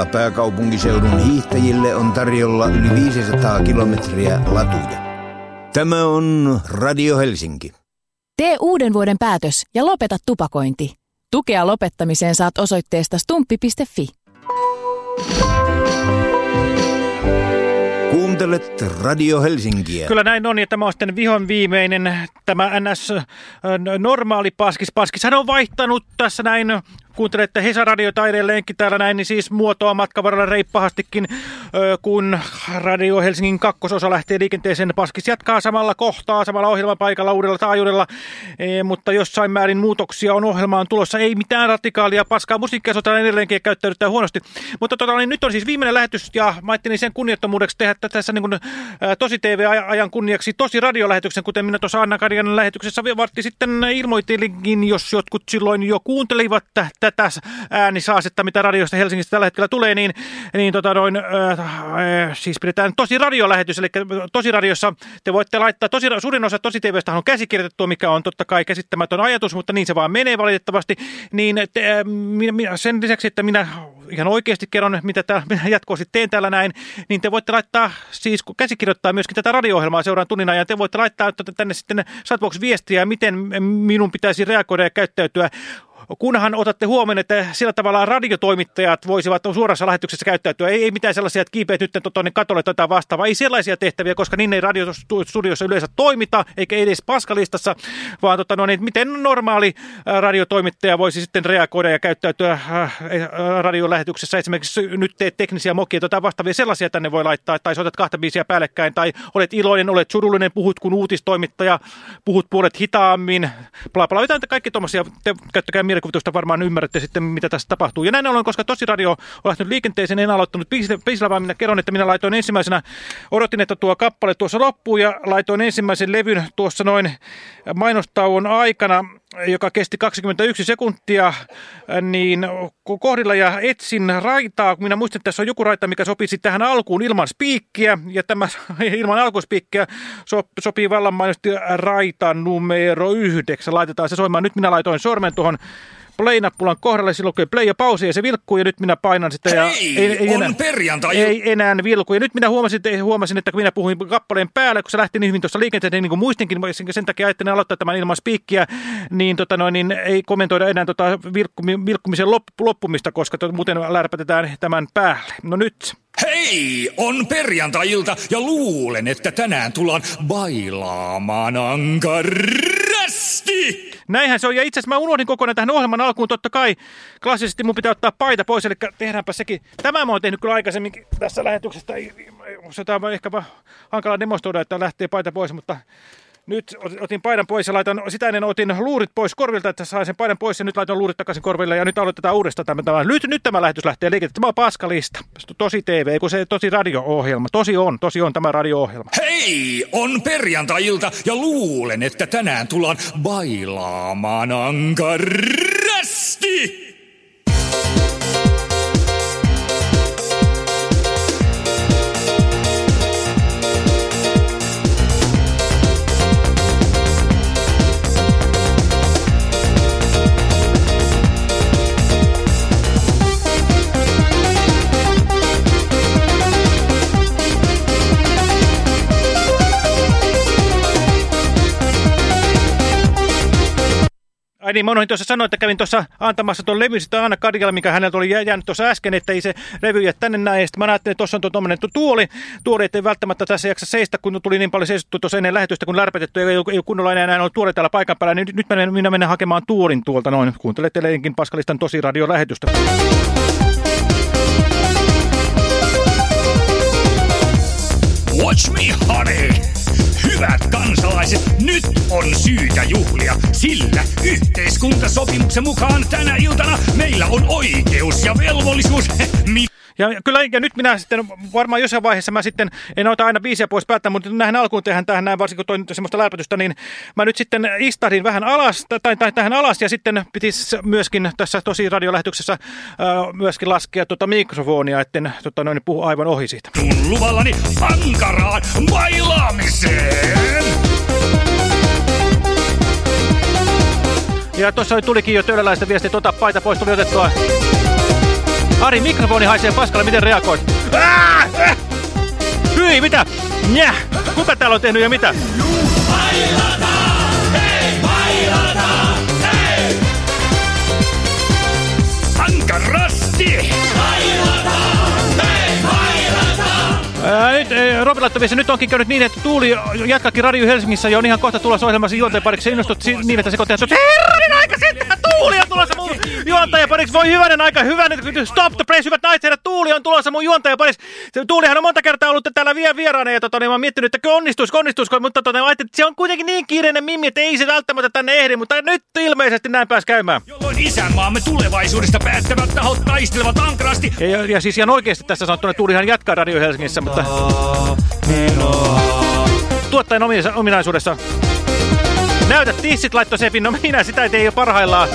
talvella pääkaupunkiseudun hiihtäjille on tarjolla yli 500 kilometriä latuja. Tämä on Radio Helsinki. Tee uuden vuoden päätös ja lopeta tupakointi. Tukea lopettamiseen saat osoitteesta stumppi.fi. Kuuntelet Radio Helsinkiä. Kyllä näin on, ja tämä on sitten vihon viimeinen, tämä NS normaali paskis. Paskishan on vaihtanut tässä näin kuuntelette Hesa-radiota edelleenkin täällä näin, niin siis muotoa matkavaralla reippahastikin, kun Radio Helsingin kakkososa lähtee liikenteeseen. Paskis jatkaa samalla kohtaa, samalla ohjelmapaikalla uudella taajuudella, e, mutta jossain määrin muutoksia on ohjelmaan tulossa. Ei mitään radikaalia paskaa, musiikkia sotaan edelleenkin käyttäydyttää huonosti. Mutta tota, niin nyt on siis viimeinen lähetys, ja mä ajattelin sen kunniattomuudeksi tehdä tässä niin kuin, tosi TV-ajan kunniaksi tosi radiolähetyksen, kuten minä tuossa Anna Karjan lähetyksessä vartti sitten ilmoittelinkin, jos jotkut silloin jo kuuntelivat tätä äänisaasetta, mitä radiosta Helsingistä tällä hetkellä tulee, niin, niin tota noin, äh, siis pidetään tosi radiolähetys, eli tosi radiossa te voitte laittaa, tosi, suurin osa tosi TVstä on käsikirjoitettua, mikä on totta kai käsittämätön ajatus, mutta niin se vaan menee valitettavasti, niin te, äh, minä, sen lisäksi, että minä ihan oikeasti kerron, mitä tää, minä jatkuvasti teen täällä näin, niin te voitte laittaa, siis kun käsikirjoittaa myöskin tätä radio-ohjelmaa seuraan tunnin ajan, te voitte laittaa tänne sitten Satbox-viestiä, miten minun pitäisi reagoida ja käyttäytyä kunhan otatte huomioon, että sillä tavalla radiotoimittajat voisivat suorassa lähetyksessä käyttäytyä. Ei, ei mitään sellaisia, että kiipeät nyt tuonne katolle tätä vastaavaa. Ei sellaisia tehtäviä, koska niin ei radiostudiossa yleensä toimita, eikä edes paskalistassa, vaan tota, no, niin, miten normaali radiotoimittaja voisi sitten reagoida ja käyttäytyä radiolähetyksessä. Esimerkiksi nyt teet teknisiä mokia tai vastaavia sellaisia tänne voi laittaa, tai soitat kahta biisiä päällekkäin, tai olet iloinen, olet surullinen, puhut kun uutistoimittaja, puhut puolet hitaammin, bla bla. Jotain kaikki tuommoisia, käyttäkää mielikuvitusta varmaan ymmärrätte sitten, mitä tässä tapahtuu. Ja näin ollen, koska tosi radio on lähtenyt liikenteeseen, en aloittanut biisillä, vaan minä kerron, että minä laitoin ensimmäisenä, odotin, että tuo kappale tuossa loppuu ja laitoin ensimmäisen levyn tuossa noin mainostauon aikana joka kesti 21 sekuntia, niin kohdilla ja etsin raitaa. Minä muistin, että tässä on joku raita, mikä sopisi tähän alkuun ilman spiikkiä, ja tämä ilman alkuspiikkiä so, sopii vallan mainosti raita numero yhdeksän. Laitetaan se soimaan. Nyt minä laitoin sormen tuohon play-nappulan kohdalle, silloin kun play ja pausi ja se vilkkuu ja nyt minä painan sitä. Ja Hei, ei, ei on enää, perjantai. Ei enää vilku. Ja nyt minä huomasin, että, huomasin, että kun minä puhuin kappaleen päälle, kun se lähti niin hyvin tuossa liikenteeseen, niin kuin muistinkin, sen takia ajattelin aloittaa tämän ilman spiikkiä, niin, tota noin, niin ei kommentoida enää tota vilkkumi, vilkkumisen lop, loppumista, koska to, muuten lärpätetään tämän päälle. No nyt. Hei, on perjantai-ilta ja luulen, että tänään tullaan bailaamaan ankarasti. Näinhän se on, ja itse asiassa mä unohdin kokonaan tähän ohjelman alkuun, totta kai klassisesti mun pitää ottaa paita pois, eli tehdäänpä sekin. Tämä mä oon tehnyt kyllä aikaisemmin tässä lähetyksestä, se on ehkä hankala demonstroida, että lähtee paita pois, mutta nyt otin paidan pois ja laitan, sitä ennen otin luurit pois korvilta, että sain sen paidan pois ja nyt laitan luurit takaisin korville ja nyt aloitetaan uudestaan tämä. tämä. Nyt, nyt tämä lähetys lähtee liikenteen. Tämä on paskalista. Tosi TV, kun se tosi radio-ohjelma. Tosi on, tosi on tämä radio-ohjelma. Hei, on perjantai-ilta ja luulen, että tänään tullaan bailaamaan ankarasti. Ai niin, mä unohdin tuossa sanoa, että kävin tuossa antamassa tuon levy sitä Anna Karjala, mikä häneltä oli jäänyt tuossa äsken, että ei se levy jää tänne näin. Sitten mä ajattelin, että tuossa on tuommoinen tuoli, tuoli, ettei välttämättä tässä jaksa seistä, kun tuli niin paljon seisottu tuossa ennen lähetystä, kun lärpetetty, ei, ei, kunnolla enää ollut tuoli täällä paikan päällä, niin nyt minä, minä menen hakemaan tuolin tuolta noin. Kuuntelette Leikin Paskalistan lähetystä. Watch me, honey! Hyvät kansalaiset, nyt on syytä juhlia, sillä yhteiskuntasopimuksen mukaan tänä iltana meillä on oikeus ja velvollisuus. Ja kyllä, ja nyt minä sitten, varmaan jossain vaiheessa mä sitten, en ota aina biisiä pois päättää, mutta näihin alkuun tehdään tähän näin, varsinkin kun toin semmoista läpätystä, niin mä nyt sitten istahdin vähän alas, tai, tai tähän alas, ja sitten pitisi myöskin tässä tosi radiolähetyksessä äh, myöskin laskea tuota mikrofonia, etten tota, noin, puhu aivan ohi siitä. Mun luvallani ankaraan bailaamiseen! Ja tuossa tulikin jo töölläläistä viestiä, tuota paita pois tuli otettua. Ari, mikrofoni haisee paskalle, miten reagoit? Hyi, mitä? Njäh! Kuka täällä on tehnyt ja mitä? Ankarasti! Ää, nyt, Robin nyt onkin käynyt niin, että Tuuli jatkakin Radio Helsingissä ja on ihan kohta tulossa ohjelmassa juonteen pariksi. Innostut niin, että se tehdä Herranen aika sitten! Tuuli on tulossa mun juontaja pariksi. Voi hyvänen aika, hyvänen. Stop the press, hyvät naiset herrat. Tuuli on tulossa mun juontaja pariksi. Tuulihan on monta kertaa ollut täällä vielä vieraana ja tota, niin mä oon miettinyt, että onnistuisi, onnistuisi, mutta tota, niin, että se on kuitenkin niin kiireinen mimmi, että ei se välttämättä tänne ehdi, mutta nyt ilmeisesti näin pääs käymään. Jolloin isänmaamme tulevaisuudesta päättävät tahot taistelevat ankarasti. Ja, ja, ja siis ihan oikeasti tässä sanottuna Tuulihan jatkaa Radio Helsingissä, mutta tuottajan ominaisuudessa. Näytä tissit laitto Sepin, no minä sitä ei tee parhaillaan.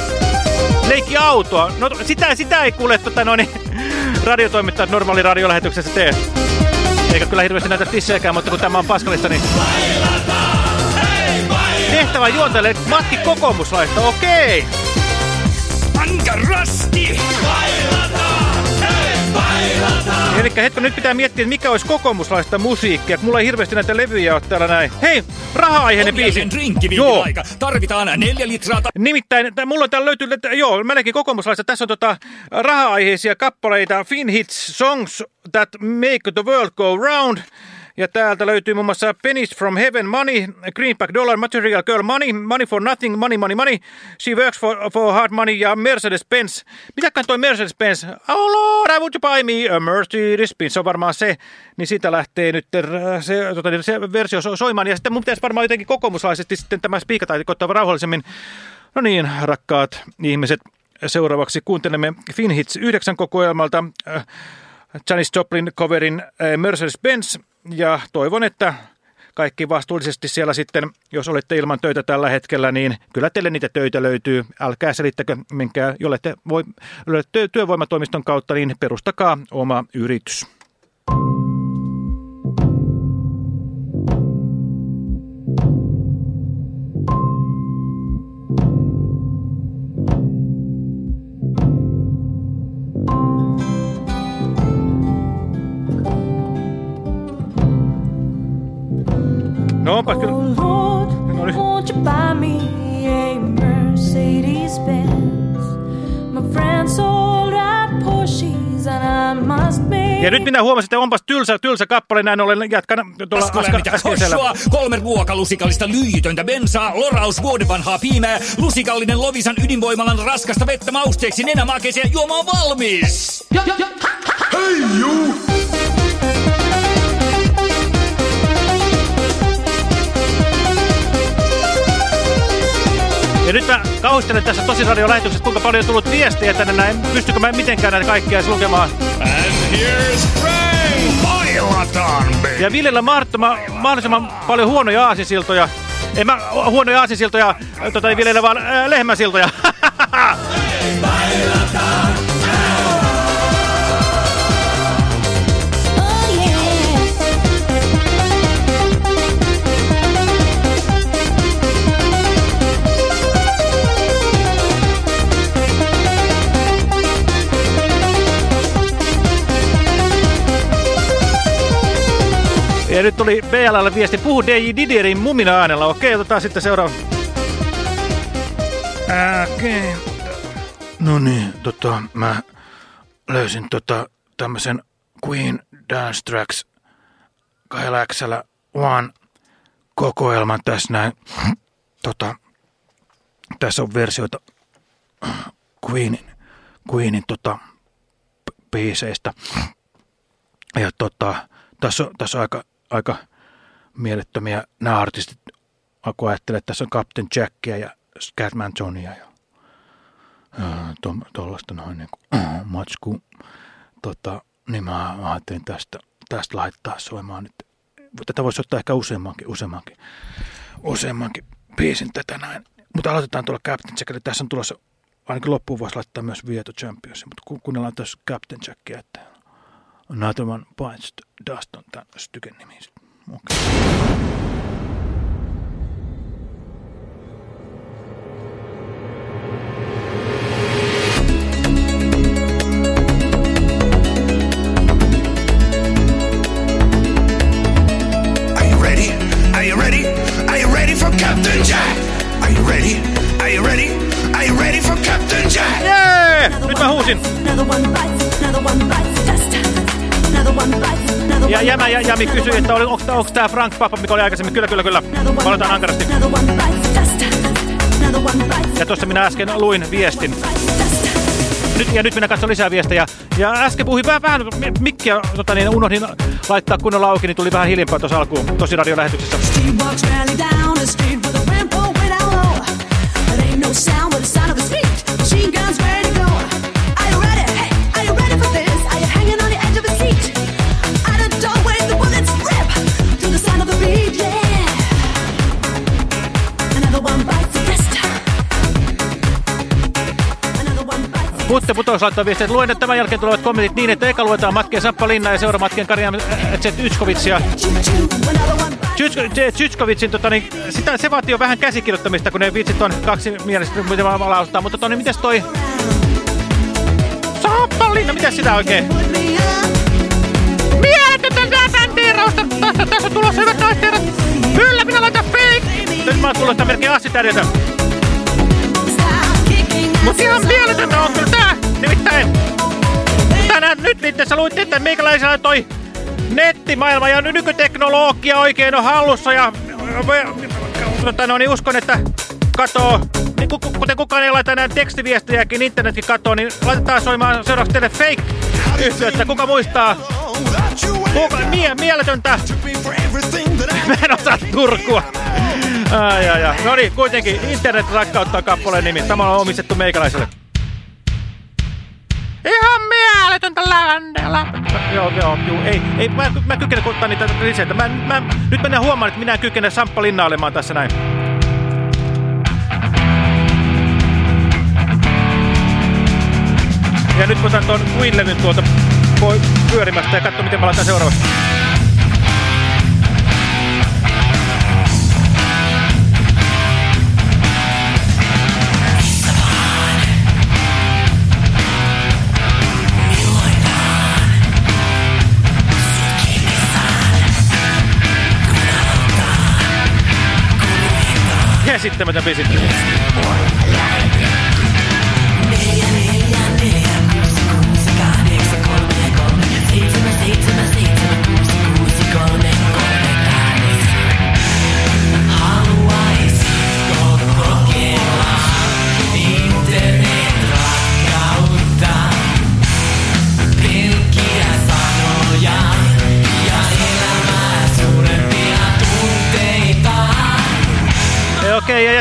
Leikki autoa. No sitä, sitä ei kuule tota, no, niin, radiotoimittajat normaali radiolähetyksessä tee. Eikä kyllä hirveästi näytä tissejäkään, mutta kun tämä on paskalista, niin... Tehtävä juonteelle Matti Kokoomuslaista, okei. Okay. Ankarasti! Eli hetko, nyt pitää miettiä, että mikä olisi kokoomuslaista musiikkia. Mulla ei hirveästi näitä levyjä ole täällä näin. Hei, raha-aiheinen biisi. Joo. Aika. Tarvitaan neljä litraa. Nimittäin, mulla täällä löytynyt, joo, melkein kokoomuslaista. Tässä on tota raha-aiheisia kappaleita. Fin Hits Songs That Make the World Go Round. Ja täältä löytyy muun muassa Pennies from Heaven, Money, Greenback Dollar, Material Girl, Money, Money for Nothing, Money, Money, Money, She Works for, for Hard Money ja Mercedes-Benz. Mitäkään toi Mercedes-Benz? Oh Lord, I would you buy me a Mercedes-Benz? Se on varmaan se, niin siitä lähtee nyt se, tota, niin se versio soimaan. Ja sitten mun pitäisi varmaan jotenkin kokoomuslaisesti sitten tämä spiikata koittaa rauhallisemmin. No niin, rakkaat ihmiset, seuraavaksi kuuntelemme Finhits 9 kokoelmalta. Äh, Janis Joplin coverin äh, Mercedes-Benz ja toivon, että kaikki vastuullisesti siellä sitten, jos olette ilman töitä tällä hetkellä, niin kyllä teille niitä töitä löytyy. Älkää selittäkö, minkä, jolle te voi, työvoimatoimiston kautta, niin perustakaa oma yritys. Ja nyt minä huomasin, että onpas tylsä, tylsä kappale, näin ollen jatkan tuolla äskeisellä. kolme ruokalusikallista lyijytöntä bensaa, loraus vuoden vanhaa piimää, lusikallinen Lovisan ydinvoimalan raskasta vettä mausteeksi nenämakeeseen juoma on valmis! Ja, ja, ja. Hei juu! Ja nyt mä kauhistelen tässä Tosiradio lähetyksessä, kuinka paljon on tullut viestejä tänne näin. Pystykö mä mitenkään näitä kaikkia lukemaan? And Ja viljellä mahdollisimman paljon huonoja aasisiltoja. En mä huonoja aasisiltoja, tota ei viljellä vaan äh, lehmäsiltoja. Ja nyt tuli BLL viesti, puhu DJ Didierin mumina äänellä. Okei, otetaan sitten seuraava. Okei. Okay. No niin, tota, mä löysin tota, tämmöisen Queen Dance Tracks kahdella One kokoelman tässä näin. Tota, tässä on versioita Queenin, Queenin tota, biiseistä. Ja tota, tässä on, tässä on aika aika mielettömiä nämä artistit, kun ajattelee, että tässä on Captain Jackia ja Scatman Johnia ja tuollaista to, noin niin kuin, matsku. Tota, niin mä ajattelin tästä, tästä laittaa soimaan nyt. Tätä voisi ottaa ehkä useammankin, useammankin, useammankin biisin tätä näin. Mutta aloitetaan tuolla Captain Jackilla. Tässä on tulossa, ainakin loppuun voisi laittaa myös Vieto Champions, mutta kuunnellaan tässä Captain Jackia, että Another one bites the dust on tämän styken nimi. Okay. Are you ready? Are you ready? Are you ready for Captain Jack? Are you ready? Are you ready? Are you ready for Captain Jack? Yeah! Nyt mä! Another one bites, another one bites. Ja Jämä ja Jami kysyi, että oli, onko, onko tämä Frank Papa, mikä oli aikaisemmin. Kyllä, kyllä, kyllä. Valitaan ankarasti. Ja tuossa minä äsken luin viestin. Nyt, ja nyt minä katson lisää viestejä. Ja äsken puhuin vähän, vähän mikkiä, tota, niin unohdin laittaa kunnolla auki, niin tuli vähän hiljempaa tuossa alkuun, tosi radiolähetyksessä. sound but the sound of his feet. Machine guns ready Putte Putous laittoi viestiä, että luen, että tämän jälkeen tulevat kommentit niin, että eka luetaan Matkeen Sappa Linna ja seura Matkeen Karjan Zytskovitsia. Zytskovitsin, tota, niin, sitä, se vaatii jo vähän käsikirjoittamista, kun ne vitsit on kaksi mielestä, miten mä laustaa. Mutta Toni, mitäs toi? Sappalinna, mitäs sitä oikein? Mieletöntä bändiirausta. Tässä, tässä on tulossa hyvät naisteerot. Kyllä, minä laitan fake. Nyt mä oon tullut tämän merkin assitärjätä. Mut ihan mieletöntä on. Nimittäin tänään nyt liitteessä luitte, että meikäläisellä toi nettimaailma ja nykyteknologia oikein on hallussa ja tota, no, niin uskon, että katoo, niin kuten kukaan ei laita enää tekstiviestejäkin, internetkin katoo, niin laitetaan soimaan seuraavaksi teille fake-yhteyttä. Kuka muistaa? Kuka, mie, mieletöntä. Mä en osaa Turkua. Ai, ai, ai. No niin, kuitenkin internet rakkauttaa kappaleen nimi. Tämä on omistettu meikäläiselle. Ihan mieletöntä ländellä. Joo, joo, joo. Ei, ei, mä, mä kykene ottaa niitä lisätä. Mä, mä, nyt mennään huomaan, että minä en kykene Samppa linnailemaan tässä näin. Ja nyt kun otan tuon Queen-levyn tuolta pyörimästä ja katso, miten mä laitan seuraavaksi. Käsittämätön biisi.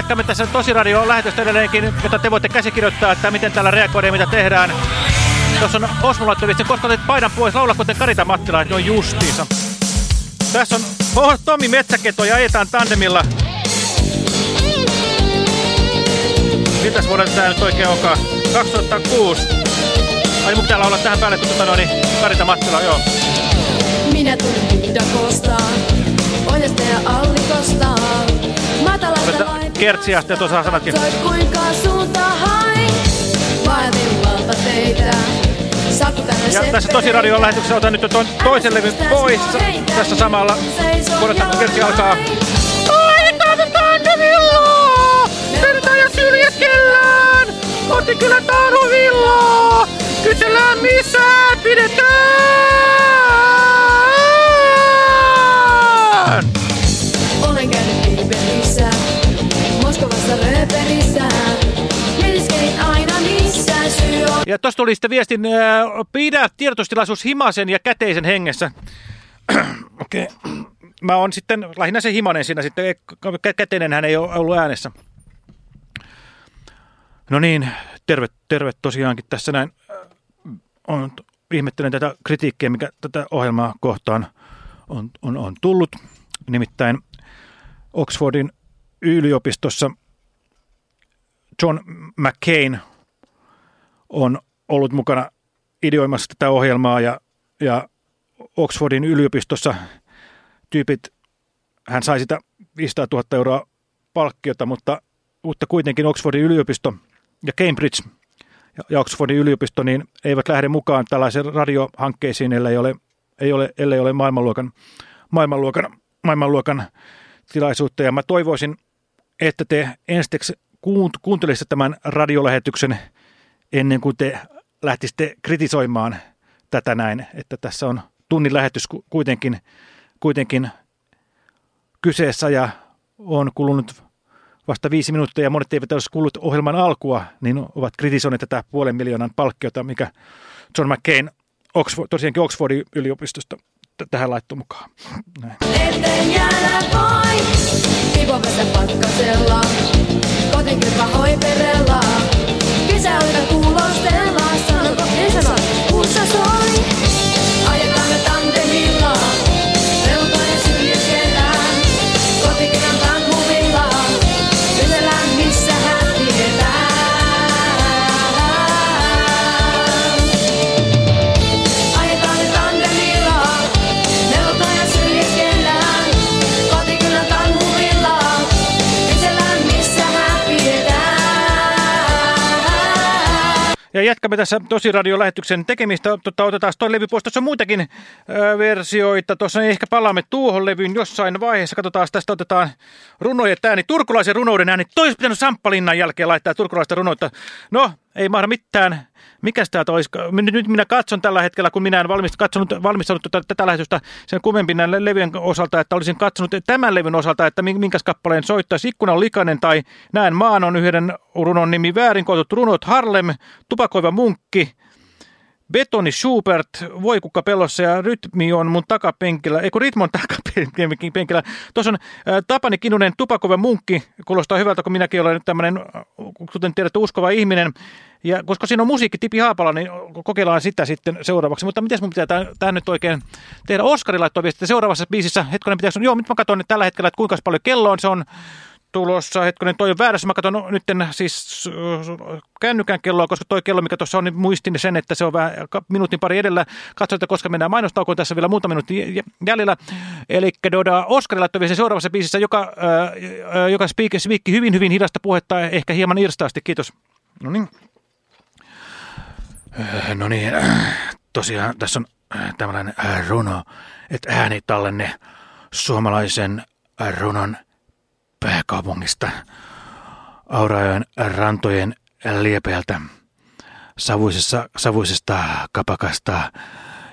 Jatkamme tässä tosiradio lähetystä edelleenkin, jota te voitte käsikirjoittaa, että miten täällä reagoidaan mitä tehdään. Tuossa on Osmo laittavista, koska otet paidan pois, laula kuten Karita Mattila, jo justiinsa. Tässä on oh, Tomi Metsäketo ja ajetaan tandemilla. Mitäs vuodelta tää nyt oikein onkaan? 2006. Ai mun pitää laulaa tähän päälle, kun tuota niin Karita Mattila, joo. Minä tulin Dakostaan, ohjastaja Allikosta. Kertsiä sitten tuossa sanatkin. Ja tässä tosi radion lähetyksessä otan nyt tuon toisen levyn pois tässä samalla. Kuuletaan kun kertsi alkaa. Aika tandemilla! Vedetään ja syljeskellään! Kotikylän taaruvilla! Kysellään missä pidetään! Ja tuosta tuli sitten viestin, äh, pidä tiedotustilaisuus Himasen ja Käteisen hengessä. Okei. Okay. Mä oon sitten lähinnä se Himanen siinä sitten, Käteinen hän ei ole ollut äänessä. No niin, terve, terve tosiaankin tässä näin. On, ihmettelen tätä kritiikkiä, mikä tätä ohjelmaa kohtaan on, on, on tullut. Nimittäin Oxfordin yliopistossa John McCain on ollut mukana ideoimassa tätä ohjelmaa ja, ja Oxfordin yliopistossa tyypit, hän sai sitä 500 000 euroa palkkiota, mutta, mutta kuitenkin Oxfordin yliopisto ja Cambridge ja Oxfordin yliopisto niin eivät lähde mukaan tällaisiin radiohankkeisiin, ellei ole, ei ole, ellei ole maailmanluokan, maailmanluokan, maailmanluokan tilaisuutta. Ja mä toivoisin, että te ensiksi kuuntelisitte tämän radiolähetyksen ennen kuin te lähtisitte kritisoimaan tätä näin, että tässä on tunnin lähetys kuitenkin, kuitenkin kyseessä ja on kulunut vasta viisi minuuttia ja monet eivät olisi kuullut ohjelman alkua, niin ovat kritisoineet tätä puolen miljoonan palkkiota, mikä John McCain Oxford, tosiaankin Oxfordin yliopistosta tähän laittoi mukaan. Näin. Jäädä kivovessa pakkasella, hoiperella, kuulostella, sanonko kuussa soi. Ja jatkamme tässä tosiradio-lähetyksen tekemistä. Tota, otetaan toi levy pois. Tuossa on muitakin ö, versioita. Tuossa ehkä palaamme tuohon levyyn jossain vaiheessa. Katsotaan, tästä otetaan runojen ääni. Turkulaisen runouden ääni. Toisi pitänyt Samppalinnan jälkeen laittaa turkulaista runoita. No, ei mahda mitään. Mikäs tämä olisi? Nyt minä katson tällä hetkellä, kun minä en valmist, katsonut, valmistanut tätä, tätä lähetystä sen kummempi näiden levyjen osalta, että olisin katsonut tämän levyn osalta, että minkäs kappaleen soittaisi. Ikkuna on likainen tai näen maan on yhden runon nimi väärin kootut runot Harlem, tupakoiva munkki, Betoni Schubert, voikukka pelossa ja rytmi on mun takapenkillä, eikö ritmon takapenkillä. Tuossa on Tapani Kinunen, tupakova munkki, kuulostaa hyvältä, kun minäkin olen tämmöinen, kuten tiedätte, uskova ihminen. Ja koska siinä on musiikki Tipi Haapala, niin kokeillaan sitä sitten seuraavaksi. Mutta miten mun pitää tähän nyt oikein tehdä? Oskari laittoi viestiä seuraavassa biisissä. Hetkonen pitäisi, joo, nyt mä katson nyt tällä hetkellä, että kuinka paljon kello on. Se on tulossa, hetkonen, toi on väärässä. Mä katson nyt siis kännykän kelloa, koska toi kello, mikä tuossa on, niin muistin sen, että se on vähän minuutin pari edellä. Katsoin, että koska mennään mainostaukoon tässä vielä muutama minuutti jäljellä. Eli Doda Oskari laittoi vielä seuraavassa biisissä, joka, äh, joka spiikki, spiikki hyvin, hyvin hidasta puhetta, ehkä hieman irstaasti. Kiitos. No niin. No niin, tosiaan tässä on tämmöinen runo, että äänitallenne suomalaisen runon pääkaupungista, Aurajoen rantojen liepeältä, savuisessa, savuisesta kapakasta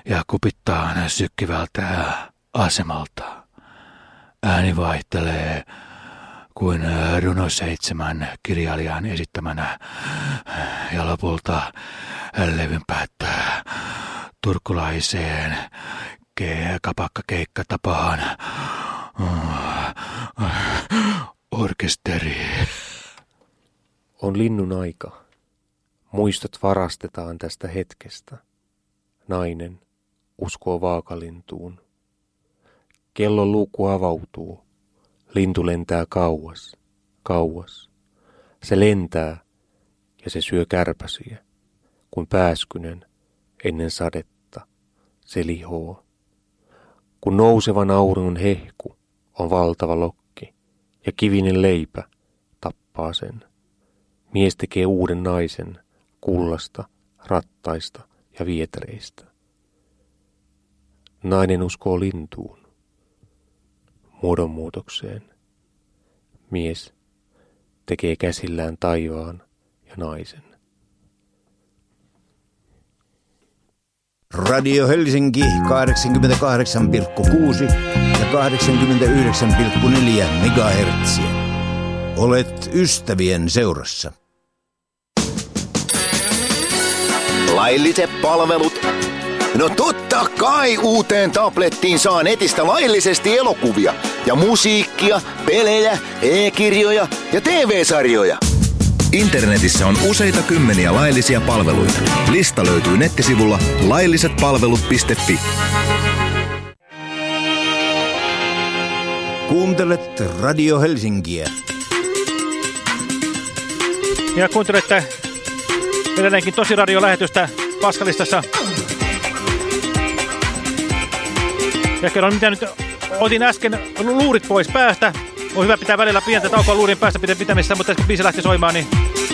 ja kupittaan sykkivältä asemalta. Ääni vaihtelee kuin runo seitsemän kirjailijan esittämänä ja lopulta levyn päättää turkulaiseen ke- kapakkakeikka-tapaan orkesteri. On linnun aika. Muistot varastetaan tästä hetkestä. Nainen uskoo vaakalintuun. Kellon luukku avautuu. Lintu lentää kauas, kauas. Se lentää ja se syö kärpäsiä, kun pääskynen ennen sadetta se lihoo. Kun nousevan auringon hehku on valtava lokki ja kivinen leipä tappaa sen. Mies tekee uuden naisen kullasta, rattaista ja vietreistä. Nainen uskoo lintuun, muodonmuutokseen. Mies tekee käsillään taivaan ja naisen. Radio Helsinki 88,6 ja 89,4 MHz. Olet ystävien seurassa. Lailliset palvelut. No totta kai uuteen tablettiin saa netistä laillisesti elokuvia ja musiikkia, pelejä, e-kirjoja ja TV-sarjoja. Internetissä on useita kymmeniä laillisia palveluita. Lista löytyy nettisivulla laillisetpalvelut.fi. Kuuntelet Radio Helsinkiä. Ja kuuntelette edelleenkin radiolähetystä Paskalistassa. Ja kerron, mitä nyt otin äsken luurit pois päästä. On hyvä pitää välillä pientä taukoa luurin päästä pitämistä, mutta kun biisi lähti soimaan, niin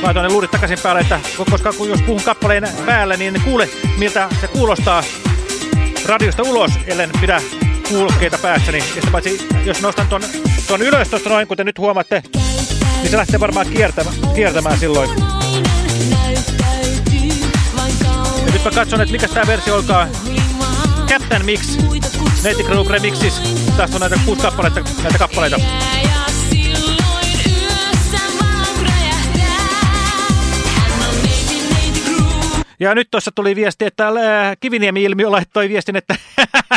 laitoin ne luurit takaisin päälle, että koska kun jos puhun kappaleen päälle, niin ne kuule, miltä se kuulostaa radiosta ulos, ellen pidä kuulokkeita päässäni. Ja sitä paitsi, jos nostan ton, ton ylös tuosta noin, kuten nyt huomaatte, niin se lähtee varmaan kiertämään, kiertämään silloin. Ja nyt mä katson, että mikä tämä versio olkaa. Captain Mix. Native Group Remixis. Tässä on näitä kuusi kappaleita, näitä kappaleita. Ja nyt tuossa tuli viesti, että äh, Kiviniemi-ilmiö laittoi viestin, että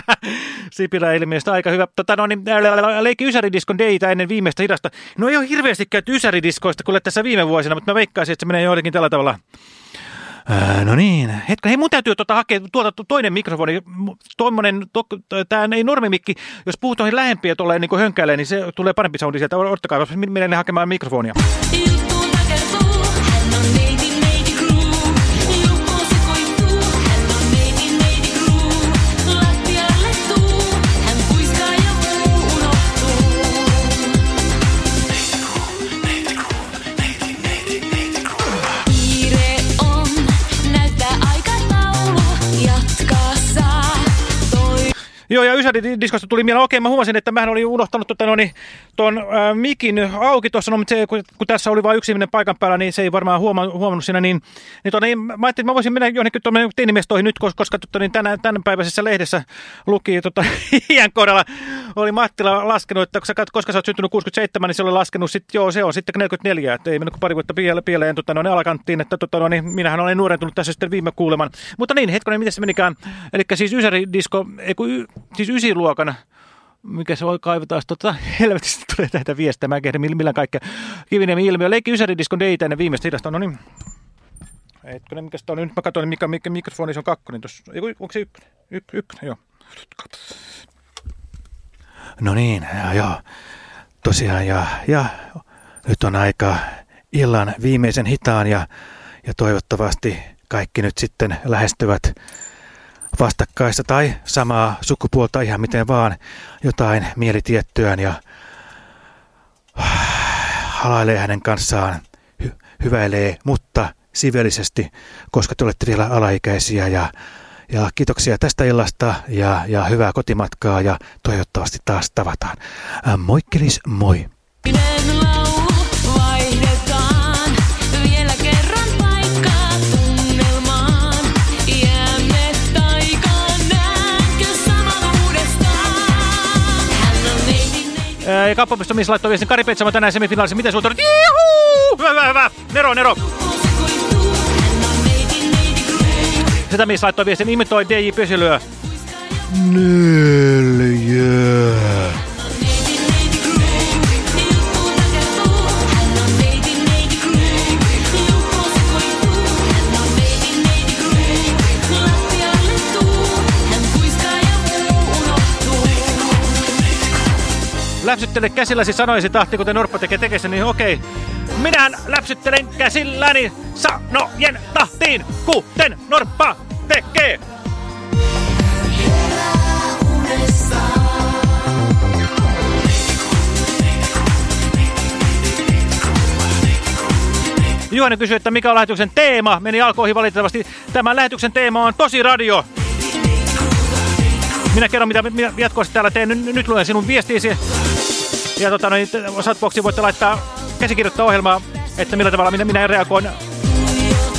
Sipilä-ilmiöstä aika hyvä. Tota, no niin, äh, leikki Ysäridiskon deitä ennen viimeistä hidasta. No ei ole hirveästi käyty Ysäridiskoista kuule tässä viime vuosina, mutta mä veikkaisin, että se menee jotenkin tällä tavalla. Ää, no niin, hetken. Hei, mun täytyy tuota hakea tuota toinen mikrofoni. Tuommoinen, to, tämä ei normimikki. Jos puhut tuohon lähempiä tuolla niin hönkäilee, niin se tulee parempi soundi sieltä. Ottakaa, menen hakemaan mikrofonia. Kiire Joo, ja Ysäri-diskosta tuli mieleen. Okei, mä huomasin, että mä olin unohtanut tota, no, niin, ton äh, mikin auki tuossa, no, mutta se, kun, kun, tässä oli vain yksi ihminen paikan päällä, niin se ei varmaan huoma, huomannut siinä. Niin, niin, tota, niin mä ajattelin, että mä voisin mennä jonnekin tuonne teinimestoihin nyt, koska, tota, niin tänä, tämänpäiväisessä lehdessä luki, tota, iän kohdalla oli Mattila laskenut, että koska, koska sä oot syntynyt 67, niin se oli laskenut, sit, joo, se on sitten 44, että ei mennyt kuin pari vuotta pieleen, pieleen no, alakanttiin, että tota, no, niin, minähän olen nuorentunut tässä sitten viime kuuleman. Mutta niin, hetkonen, miten se menikään? Eli siis Ysäri-disko, ei kun, siis ysiluokan mikä se voi kaivetaan, tota, helvetistä tulee tätä viestiä, mä en kehdä millään kaikkea. Kiviniemi ilmiö, leikki Ysäridiskon deitä ennen viimeistä hidasta, no niin. Hetkonen, mikä sitä on, nyt mä katsoin, mikä, mikä mikrofoni se on kakkonen tuossa, Eiku, onko se ykkönen? Yk, ykkönen, joo. No niin, ja, joo, tosiaan, ja, ja nyt on aika illan viimeisen hitaan, ja, ja toivottavasti kaikki nyt sitten lähestyvät vastakkaista tai samaa sukupuolta ihan miten vaan jotain mielitiettyään ja halailee hänen kanssaan, hy- hyväilee, mutta sivellisesti, koska te olette vielä alaikäisiä ja, ja kiitoksia tästä illasta ja, ja hyvää kotimatkaa ja toivottavasti taas tavataan. Ää, Moikkelis, moi! Yhden Ja kauppapisto, missä laittoi viestin Kari Petsamo tänään semifinaalissa. Miten sulla? Juhuu! Hyvä, hyvä, hyvä. Nero, Nero. Sitä missä laittoi viestin imitoi DJ Pysylyö. Neljä. Läpsyttele käsilläsi sanoisi tahti, kuten Norppa tekee tekessä, niin okei. Minähän läpsyttelen käsilläni sanojen tahtiin, kuten Norppa tekee. Juhani kysyi, että mikä on lähetyksen teema. Meni alkoihin valitettavasti. Tämän lähetyksen teema on tosi radio. Minä kerron, mitä minä jatkuvasti täällä teen. Nyt luen sinun viestiisi. Ja tota, noin, Satboxiin voitte laittaa käsikirjoittaa ohjelmaa, että millä tavalla minä, minä reagoin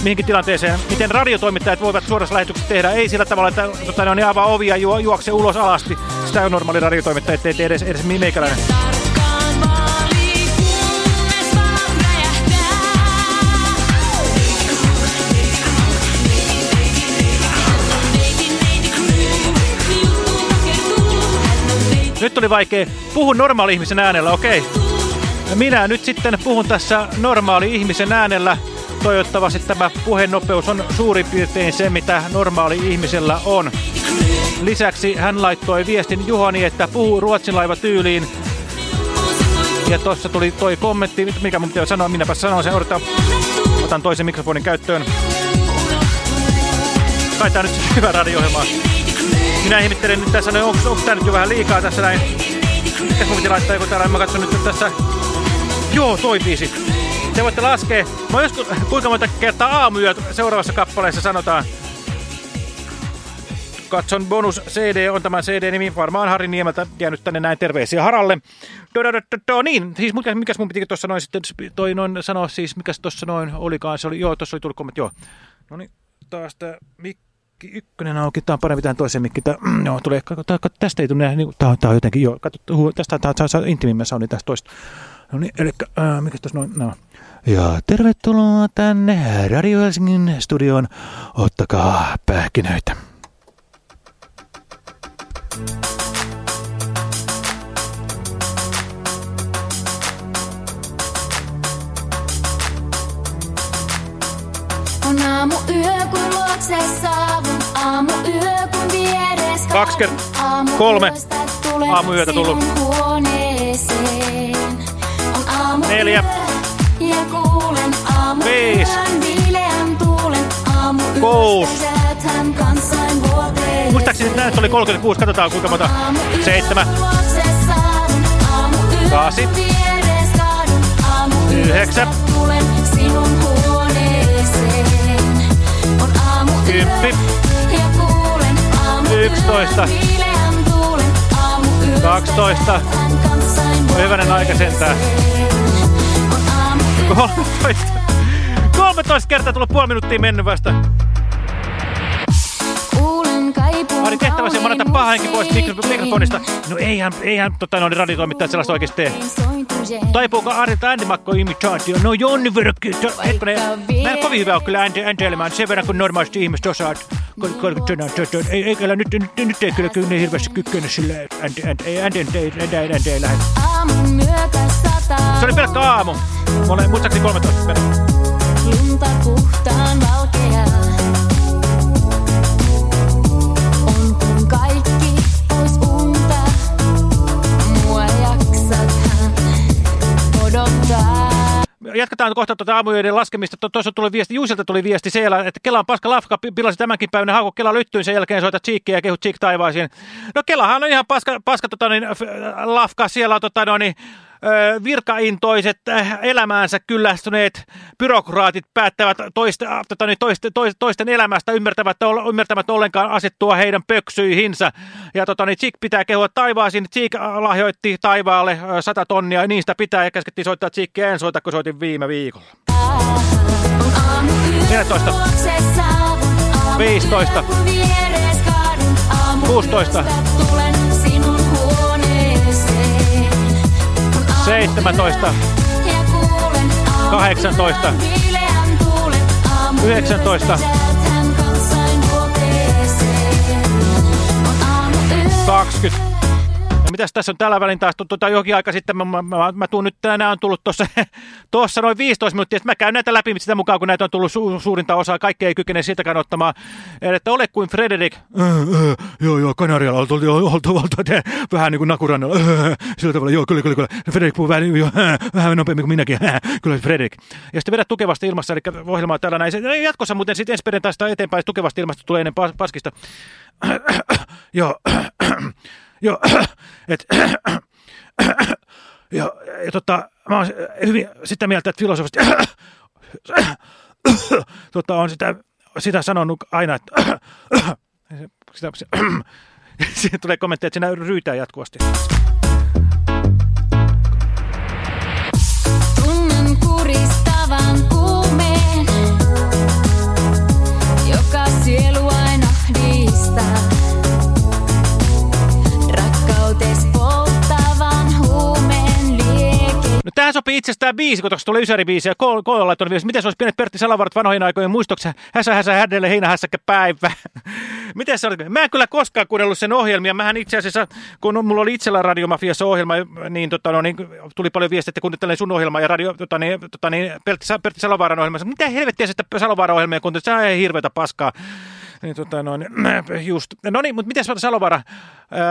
mihinkin tilanteeseen. Miten radiotoimittajat voivat suorassa lähetyksessä tehdä. Ei sillä tavalla, että tota, ne on avaa ovia ja juo, juokse ulos alasti. Sitä on normaali radiotoimittaja, ettei tee edes, edes meikäläinen. Nyt oli vaikea. Puhun normaali-ihmisen äänellä, okei. Minä nyt sitten puhun tässä normaali-ihmisen äänellä. Toivottavasti tämä puhenopeus on suurin piirtein se, mitä normaali-ihmisellä on. Lisäksi hän laittoi viestin Juhani, että puhuu ruotsin laiva tyyliin. Ja tuossa tuli toi kommentti, mikä mun pitää sanoa, minäpä sanon sen, odotan. Otan toisen mikrofonin käyttöön. Kai tää nyt hyvä radio-ohjelma. Minä ihmettelen nyt tässä, no, onko, onko tää nyt jo vähän liikaa tässä näin? Mitäs mun piti laittaa joku täällä? Mä katson nyt tässä. Joo, toi biisi. Te voitte laskea. Mä joskus, kuinka monta kertaa aamuyöt seuraavassa kappaleessa sanotaan. Katson bonus CD on tämä CD-nimi. Varmaan Harri Niemeltä jäänyt tänne näin terveisiä Haralle. Do, do, do, do, do, niin, siis mikäs, mikäs mun pitikin tuossa noin sitten toi noin sanoa siis, mikäs tuossa noin olikaan. Se oli, joo, tuossa oli tullut kommentti, joo. No niin, taas tää mikki mikki ykkönen auki, tämä on parempi tämän toisen mikki. Tää, mm, joo, tulee, kato, tästä ei tule, niin, tää, on- tää on jotenkin, joo, huu, tästä tää saa, saa intimimmän soundi tästä toista. No niin, eli äh, mikä tuossa noin, no. Ja tervetuloa tänne Radio Helsingin studioon, ottakaa pähkinöitä. On aamu yö, kun luokse saavun. Aamu yö, kun vieres Kaksi kadun. kert- Aamu kolme tulen aamuyötä tullut. huoneeseen. On aamu Neljä. yö, ja kuulen aamu Viis. yön viileän tuulen. Aamu Kuus. yöstä säätän kansain vuoteeseen. Muistaakseni näistä oli 36, katsotaan kuinka monta. Aamu yö, Seitsemän. kun luokse 10. 11. 12. Voi hyvänen aika sentään. 13. 13 kertaa tullut puoli minuuttia mennyt vasta. Ari tehtävä se manata kauniin pahankin pois mikro- mikrofonista. No eihän, eihän tota, noin radiotoimittajat sellaista oikeasti tee. Taipuuko Arilta Andy Makko imitaatio? No Jonni Verkki. Hetkonen, mä en kovin hyvä ole kyllä elämään sen verran kuin normaalisti ihmiset osaat. Ei, ei, kyllä, nyt, nyt, nyt ei kyllä kyllä niin hirveästi kykene sillä ei lähde. Se oli pelkkä aamu. Mä olen muistaakseni 13 mennä. Lunta puhtaan valkeaa. Jatketaan kohta tuota aamujöiden laskemista. Tu- Tuossa tuli viesti, Juisilta tuli viesti siellä, että Kela on paska lafka, pi- pilasi tämänkin päivänä, hauko Kela lyttyyn, sen jälkeen soita Cheekkiä ja kehut Cheek taivaisiin. No Kelahan on ihan paska, paska tota, niin, lafka, siellä on tota, no, niin, virkaintoiset äh, elämäänsä kyllästyneet byrokraatit päättävät toiste, äh, tota, niin, toiste, tois- toisten elämästä ymmärtävät, ol- ymmärtävät ollenkaan asettua heidän pöksyihinsä. Ja tota, niin, Cheek pitää kehua taivaasiin. Cheek äh, lahjoitti taivaalle äh, 100 tonnia, niistä pitää ja käskettiin soittaa Cheekkiä, en soita, kun soitin viime viikolla. On aamu yö, 14. luokse saavun. Aamu 15. yö, kun vieres kadun. Aamu 16. 17. yö, ja kuulen aamu 18. yön viileän tuulen. Aamu 19. yöstä säätän kansain vuoteeseen. On aamu yö, 20. Mitäs tässä on tällä välin taas? Tuota, jokin aika sitten mä, mä, mä, mä tuun nyt, tänään on tullut tuossa tuossa noin 15 minuuttia, että mä käyn näitä läpi sitä mukaan, kun näitä on tullut su, suurinta osaa. Kaikki ei kykene sitäkään ottamaan. Että ole kuin Frederik. Äh, äh, joo, joo, Kanarialla oltu, oltu, oltu, vähän niin kuin nakurannalla. Äh, sillä tavalla, joo, kyllä, kyllä, kyllä. Frederik puhuu vähän, äh, vähän nopeammin kuin minäkin. Kyllä, Frederik. Ja sitten vedät tukevasti ilmassa, eli ohjelma on täällä näin. Se- Jatkossa muuten sitten ensi perjantaista eteenpäin tukevasti ilmasta tulee ennen pas- paskista. joo, joo, et, ja, ja tota, mä oon hyvin sitä mieltä, että filosofisesti tota, on sitä, sitä sanonut aina, että sitä, se, siihen tulee kommentteja, että sinä ryytää jatkuvasti. No tähän sopii itsestään biisi, kun tuossa Ysäri-biisi ja Kool Kool laittoi viesti. Miten se olisi pienet Pertti Salavart vanhojen aikojen muistoksi? Häsä, häsä, härdelle, heinähässäkkä päivä. Miten se oli? Mä en kyllä koskaan kuunnellut sen ohjelmia. Mähän itse asiassa, kun mulla oli itsellä Radiomafiassa ohjelma, niin, tota, no, niin tuli paljon viestiä, että kuuntelen sun ohjelmaa ja radio, tota, niin, tota, niin, Pertti, Pertti Salovaaran ohjelmassa. Mitä helvettiä se, että Salovaaran ohjelmia kuuntelet? Se on hirveätä paskaa. Niin, tota, no, niin, just. No niin, mutta miten se Salovaara?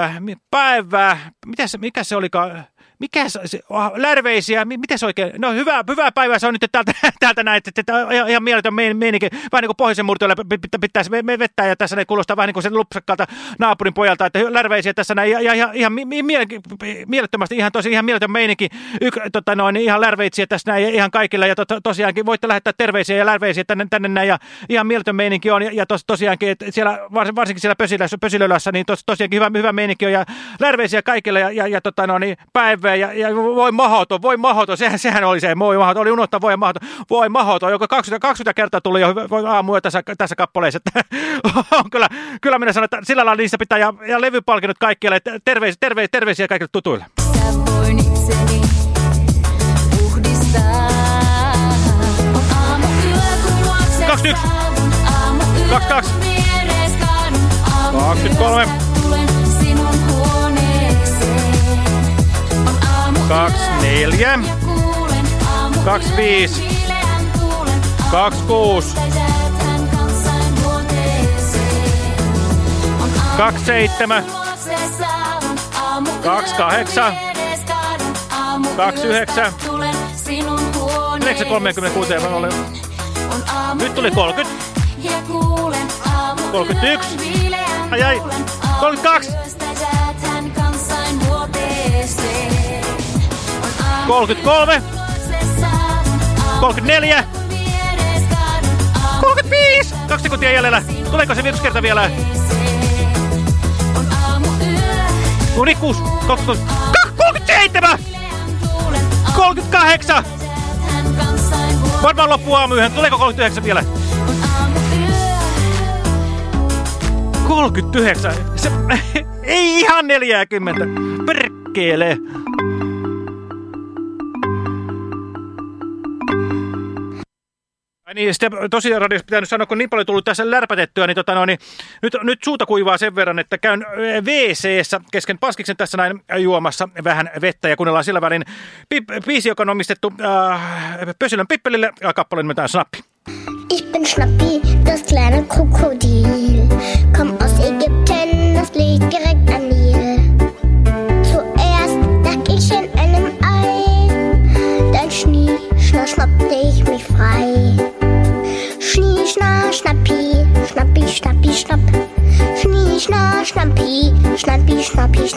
Äh, päivää, mitä se, mikä se olikaan? Mikä se, se oh, lärveisiä, mi, miten se oikein? No hyvää, hyvää päivää se on nyt täältä, täältä näin, että, että ihan, ihan mieletön mein- meininki. Vähän niin kuin pohjoisen murtoilla pitäisi me, me vettää ja tässä ne kuulostaa vähän niin kuin sen lupsakkaalta naapurin pojalta, että lärveisiä tässä näin. Ja, ja, ihan mi, miele, mielettömästi, ihan tosi ihan mieletön meininki. Yk, tota noin, ihan lärveitsiä tässä näin ja ihan kaikilla. Ja to, to, tosiaankin voitte lähettää terveisiä ja lärveisiä tänne, tänne näin. Ja ihan mieletön meininki on. Ja, ja tos, tosiaankin, että siellä, vars, varsinkin siellä Pösilössä, Pösilölässä, niin tos, tosiaankin hyvä, hyvä meininki on. Ja lärveisiä kaikille ja, ja, ja tota no, niin, päivää hirveä ja, ja voi mahoton, voi mahoton, sehän, sehän oli se, voi mahoton, oli unohtaa voi mahoton, voi mahoton, joka 20, 20 kertaa tuli jo aamuja tässä, tässä kappaleessa. on kyllä, kyllä minä sanon, että sillä lailla niistä pitää, ja, ja levypalkinnot kaikkialle, terveisiä, terveisiä, terveisiä kaikille tutuille. Voin itseni puhdistaa. On aamuyö, kun luokse 21. saavun. Aamuyö, 22. kun vieres kaadun. Aamuyöllä 23. 24. ja kuulen aamuyön 25. viileän tuulen. 26. Pääsethän kanssain luoteeseen. On aamuyö, 27. luokse saavun. Aamuyö, 28. vieres kaadun. Aamuyö, 29. tulen sinun huoneeseen. 36 mä olen. Nyt tuli 30. ja kuulen aamu 31. viileän Ai ai. tuulen. 32. 33. luokse saavun. Aamu 34. vieres kaadun. Aamu 35. Kaksi sekuntia jäljellä. Tuleeko se yksi kerta vielä? Uni 6. 37. viileän tuulen. 38. Jäät hän kanssain Varmaan loppu aamuyöhön. Tuleeko 39 vielä? On aamuyö 39. Se, ei ihan 40. Perkele. Ai niin, sitten tosiaan radiossa pitänyt sanoa, kun niin paljon tullut tässä lärpätettyä, niin, tota, no, niin nyt, nyt suuta kuivaa sen verran, että käyn wc kesken paskiksen tässä näin juomassa vähän vettä ja kuunnellaan sillä välin pi biisi, joka on omistettu äh, Pösilön Pippelille ja kappaleen nimeltään Snappi. Ich bin Schnappi, das kleine Krokodil. Schnappi, schnappi, schnapp. Schnie, schna, schnappi, schnappi, schnappi,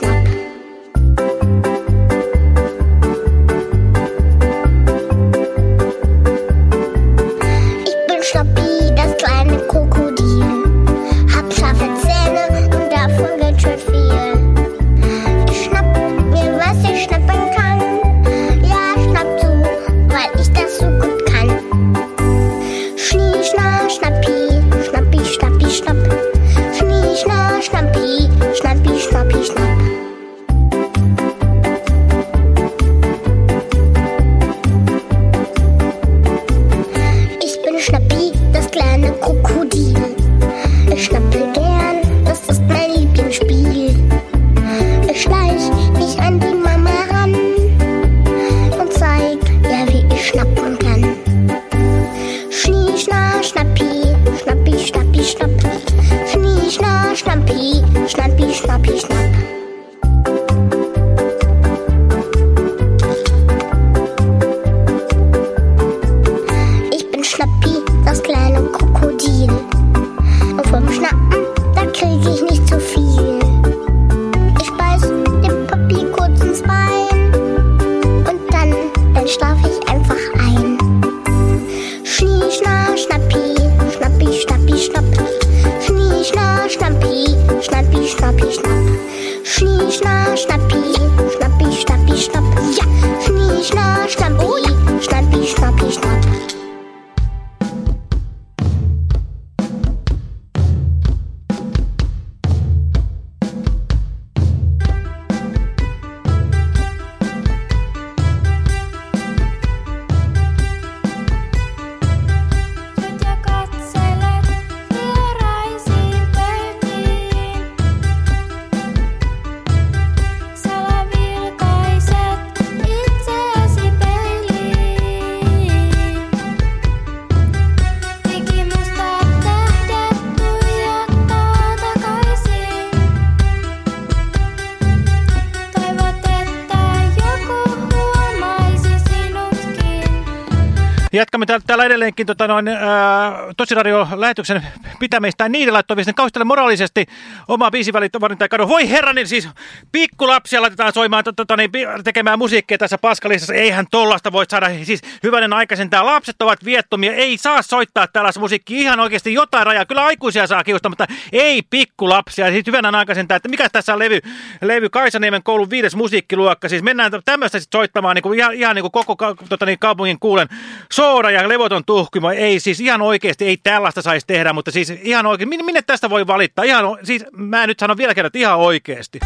Täällä, täällä edelleenkin tota noin, ää, tosiradio-lähetyksen pitämistä. Niiden laittoi viestin kaustelle moraalisesti omaa biisivalintaa kadon. Voi herranen, siis pikkulapsia laitetaan soimaan tota, niin, pi- tekemään musiikkia tässä paskalistassa. Eihän tollasta voi saada. Siis hyvänen aikaisen tää lapset ovat viettomia. Ei saa soittaa tällaista musiikkia. Ihan oikeasti jotain rajaa. Kyllä aikuisia saa kiustaa, mutta ei pikkulapsia. Siis hyvänä aikaisen tää, että mikä tässä on levy, levy Kaisaniemen koulun viides musiikkiluokka. Siis mennään tämmöistä sit soittamaan niin kuin, ihan, ihan niin kuin koko tota, niin, kaupungin kuulen. Soora ja levoton tuhkimo. Ei siis ihan oikeasti, ei tällaista saisi tehdä, mutta siis ihan oikein. Minne, tästä voi valittaa? Ihan, siis mä nyt sanon vielä kerran, että ihan oikeasti.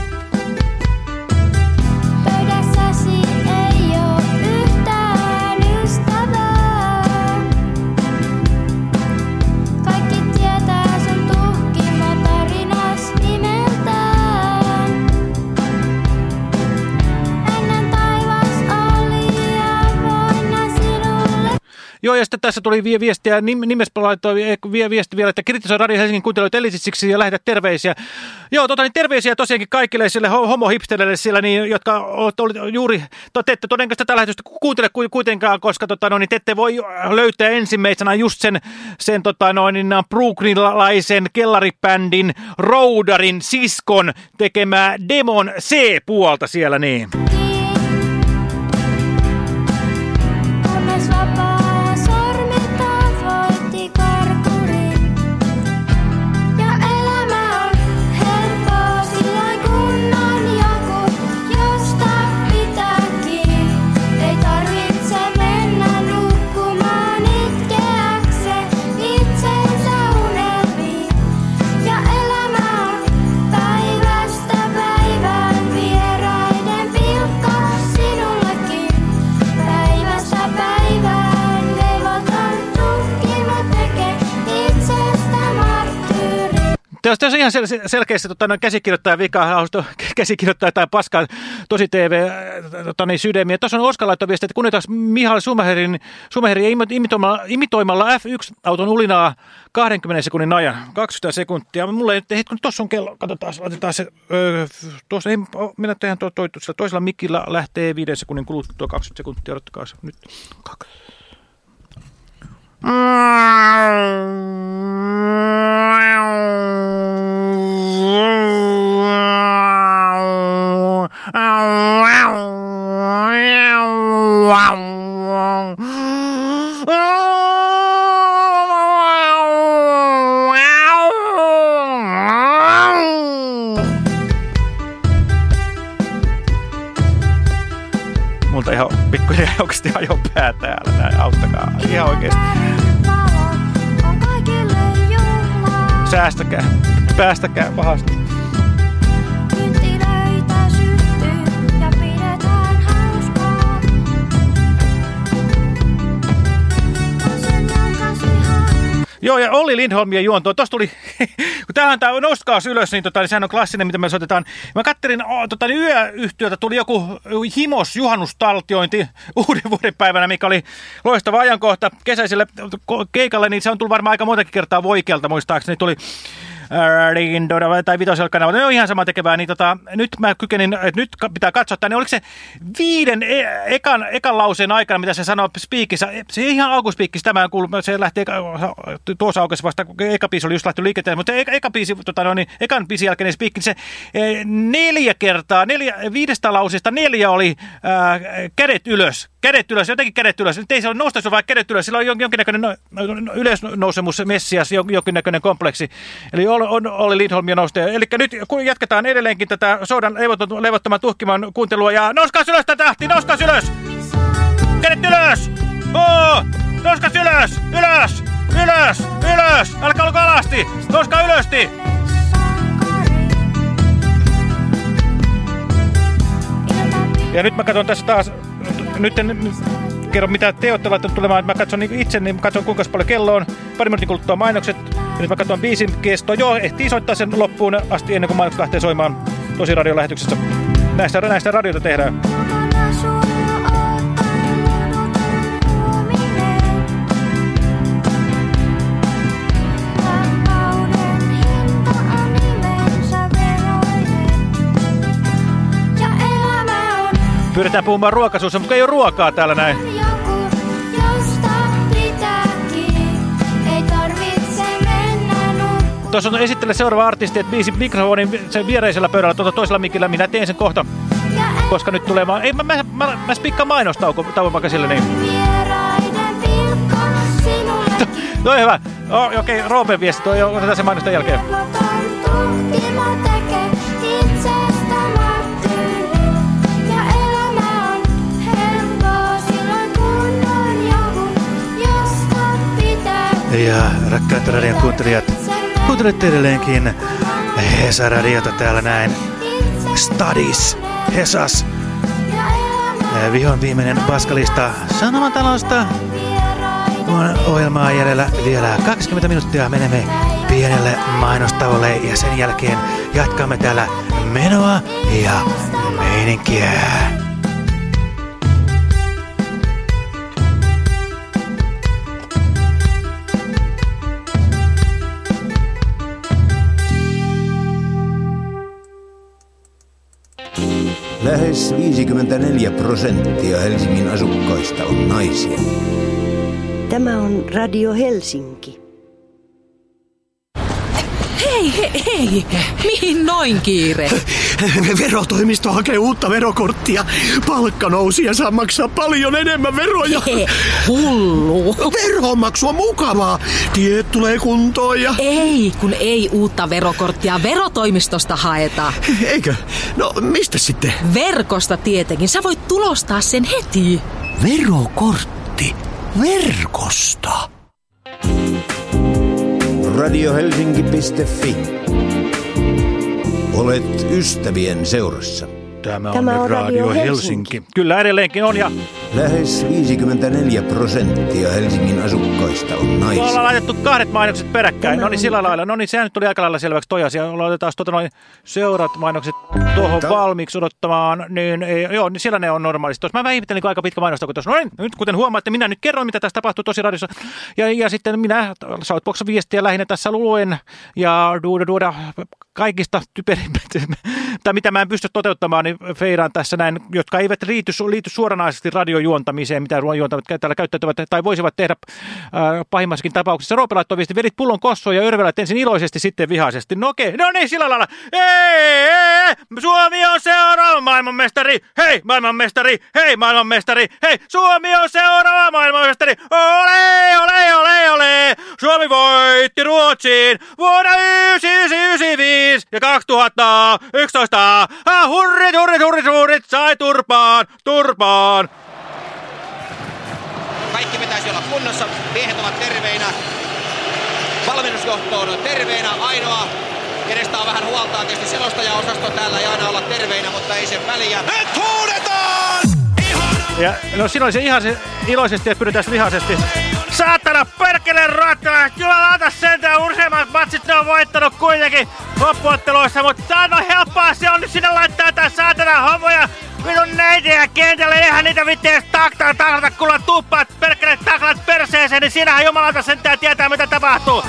Joo, ja sitten tässä tuli vie viestiä, nim, nimessä laittoi eh, vie viesti vielä, että kritisoi Radio Helsingin kuuntelijoita elisiksi ja lähetä terveisiä. Joo, tota, niin terveisiä tosiaankin kaikille sille ho- homohipstereille siellä, niin, jotka olet juuri, to, te ette todennäköisesti tätä lähetystä kuuntele ku- kuitenkaan, koska tota, no, niin te ette voi löytää ensimmäisenä just sen, sen tota, no, niin, brooklynilaisen kellaripändin Roudarin siskon tekemää Demon C-puolta siellä niin. Marttyyri. Tässä on ihan sel- selkeästi tota, käsikirjoittaja vika, käsikirjoittaja tai paskaa tosi TV äh, tota, niin, sydämiä. Tuossa on Oskar laittoi viesti, että kunnioitaisi Mihail Sumeherin, Sumeherin imi- imitoimalla, imitoimalla F1-auton ulinaa 20 sekunnin ajan. 20 sekuntia. Mulla ei nyt, hetkinen, tuossa on kello. Katsotaan, laitetaan se. Öö, tuossa ei, mennä tehdään tuo, toi, toisella mikillä lähtee 5 sekunnin kuluttua 20 sekuntia. Odottakaa se nyt. Kak- Multa ihan pikkuhiljaa oikeasti ajo pää täällä. Näin, auttakaa. Ihan juhlaa. Säästäkää. Päästäkää pahasti. Joo, ja Olli Lindholmia juontoa. Tuossa tuli, kun tämähän tämä Nostaas ylös, niin, tota, niin sehän on klassinen, mitä me soitetaan. Mä kattelin oh, tota, niin yöyhtiöltä, tuli joku himos juhannustaltiointi uuden vuoden päivänä, mikä oli loistava ajankohta kesäiselle keikalle, niin se on tullut varmaan aika montakin kertaa voikelta, muistaakseni tuli Rindoda tai vitosella kanavalla, ne on ihan sama tekevää, niin tota, nyt mä kykenin, että nyt pitää katsoa tänne, oliko se viiden e- ekan, ekan lauseen aikana, mitä se sanoo spiikissä, se ei ihan alkuspiikkissä, tämä on kuullut, se lähti eka, tuossa aukesi vasta, eka biisi oli just lähty liikenteen, mutta eka, eka biisi, tota, no, niin, ekan biisin jälkeen spiikki, se e, neljä kertaa, neljä, viidestä lauseesta neljä oli ää, kädet ylös, kädet ylös, jotenkin kädet ylös. Nyt ei se ole noustaisi vaan kädet ylös, sillä on jon- jonkinnäköinen no, no, ylösnousemus, messias, jon- jonkinnäköinen kompleksi. Eli Olli, on, Olli Lindholm jo nouste. Eli nyt kun jatketaan edelleenkin tätä sodan levottoman, tuhkiman kuuntelua. Ja nouskaa ylös tätä tahti, nouskaa ylös! Kädet ylös! Oo! Nouskaa ylös! Ylös! Ylös! Ylös! Älkää olko alasti! Nouskaa ylösti! Ja nyt mä katson tässä taas, nyt en kerro mitä te olette laittaneet tulemaan, mä katson niin itse, niin katson kuinka paljon kello on, pari minuutin kuluttua mainokset, ja nyt mä katson biisin kesto, joo, ehtii soittaa sen loppuun asti ennen kuin mainokset lähtee soimaan tosi radiolähetyksessä. Näistä, näistä radioita tehdään. Pyritään puhumaan ruokasuussa, mutta ei ole ruokaa täällä näin. Tuossa on esittele seuraava artisti, että biisi mikrofonin sen viereisellä pöydällä tuota toisella mikillä. Minä teen sen kohta, koska nyt tulee... Ei, mä, mä, mä, mä spikkaan mainostauko, vaikka sille niin. No hyvä. Okei, okay, Roopen viesti. Toi, otetaan se mainosta jälkeen. Ilmoitan, Ja rakkaat radion kuuntelijat, kuuntelette edelleenkin Hesa-radiota täällä näin. Studies, Hesas, vihon viimeinen paskalista Sanomatalosta. On ohjelmaa jäljellä vielä 20 minuuttia. Menemme pienelle mainostauolle ja sen jälkeen jatkamme täällä menoa ja meininkiä. Lähes 54 prosenttia Helsingin asukkaista on naisia. Tämä on Radio Helsinki. Hei! Mihin noin kiire? Verotoimisto hakee uutta verokorttia. Palkka nousi ja saa maksaa paljon enemmän veroja. He, hullu! Veronmaksu on mukavaa. Tiet tulee kuntoon ja... Ei, kun ei uutta verokorttia verotoimistosta haeta. Eikö? No mistä sitten? Verkosta tietenkin. Sä voit tulostaa sen heti. Verokortti. Verkosta. Radiohelsinki.fi. Olet ystävien seurassa. Tämä on, Tämä on Radio, Radio Helsinki. Helsinki. Kyllä edelleenkin on ja Lähes 54 prosenttia Helsingin asukkaista on me ollaan naisia. laitettu kahdet mainokset peräkkäin. No niin sillä lailla. No niin, sehän nyt tuli aika lailla selväksi toi asia. Laitetaan tuota noin seurat mainokset tuohon valmiiksi odottamaan. Niin, ei, joo, niin siellä ne on normaalisti. Tuossa mä vähän ihmettelin, aika pitkä mainosta, kun tuossa, no niin, nyt kuten huomaatte, minä nyt kerron, mitä tässä tapahtuu tosi radiossa. Ja, ja sitten minä Southboxin viestiä lähinnä tässä luen ja duuda duuda kaikista typerimmät, tai mitä mä en pysty toteuttamaan, niin feiraan tässä näin, jotka eivät liity, liity suoranaisesti radiojuontamiseen, mitä ruoanjuontavat täällä käyttäytyvät tai voisivat tehdä äh, pahimmassakin tapauksessa. Roope laittoi viesti, vedit pullon kossoon ja örvelät ensin iloisesti, sitten vihaisesti. No okei, no niin, sillä lailla. Ei, ei, Suomi on seuraava maailmanmestari. Hei, maailmanmestari. Hei, maailmanmestari. Hei, Suomi on seuraava maailmanmestari. Ole, ole, ole, ole. Suomi voitti Ruotsiin vuonna 1995 ja 2011. Ah, hurrit, hurrit, hurrit, hurrit, sai turpaan, turpaan. Pitäisi olla kunnossa. Miehet ovat terveinä. Valmennusjohto on terveinä. Ainoa, kenestä on vähän huoltaa tietysti selostajaosasto täällä ei aina olla terveinä, mutta ei sen väliä. Nyt huudetaan! Ja no silloin se ihan se, iloisesti, että pyritään vihaisesti. Saatana perkele ruottalaiset, jumalauta sentään useimmat matsit ne on voittanut kuitenkin loppuotteluissa, mutta tää on helppoa, se on nyt sinne laittaa tää saatana homoja minun neitejä kentälle, eihän niitä vitti edes taktaa taklata, kun tuppaat perkele taklat perseeseen, niin siinähän jumalauta sentään tietää mitä tapahtuu.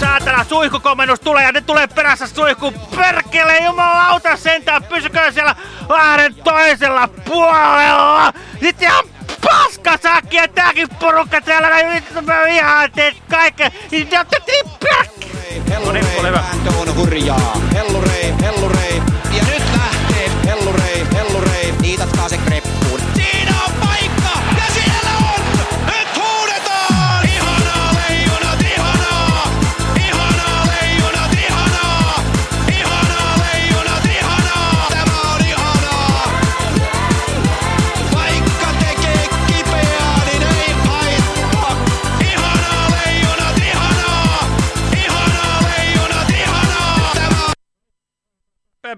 Saatana, suihkukomennus tulee ja ne tulee perässä suihku. Perkele, jumalauta sentään, pysykö siellä Lahden toisella puolella. Sitten ihan paskasakki ja tääkin porukka täällä näin vittu mä vihaan teet kaiken. Niin te ootte niin perkele. Hellurei, on hurjaa. Hellurei, hellurei.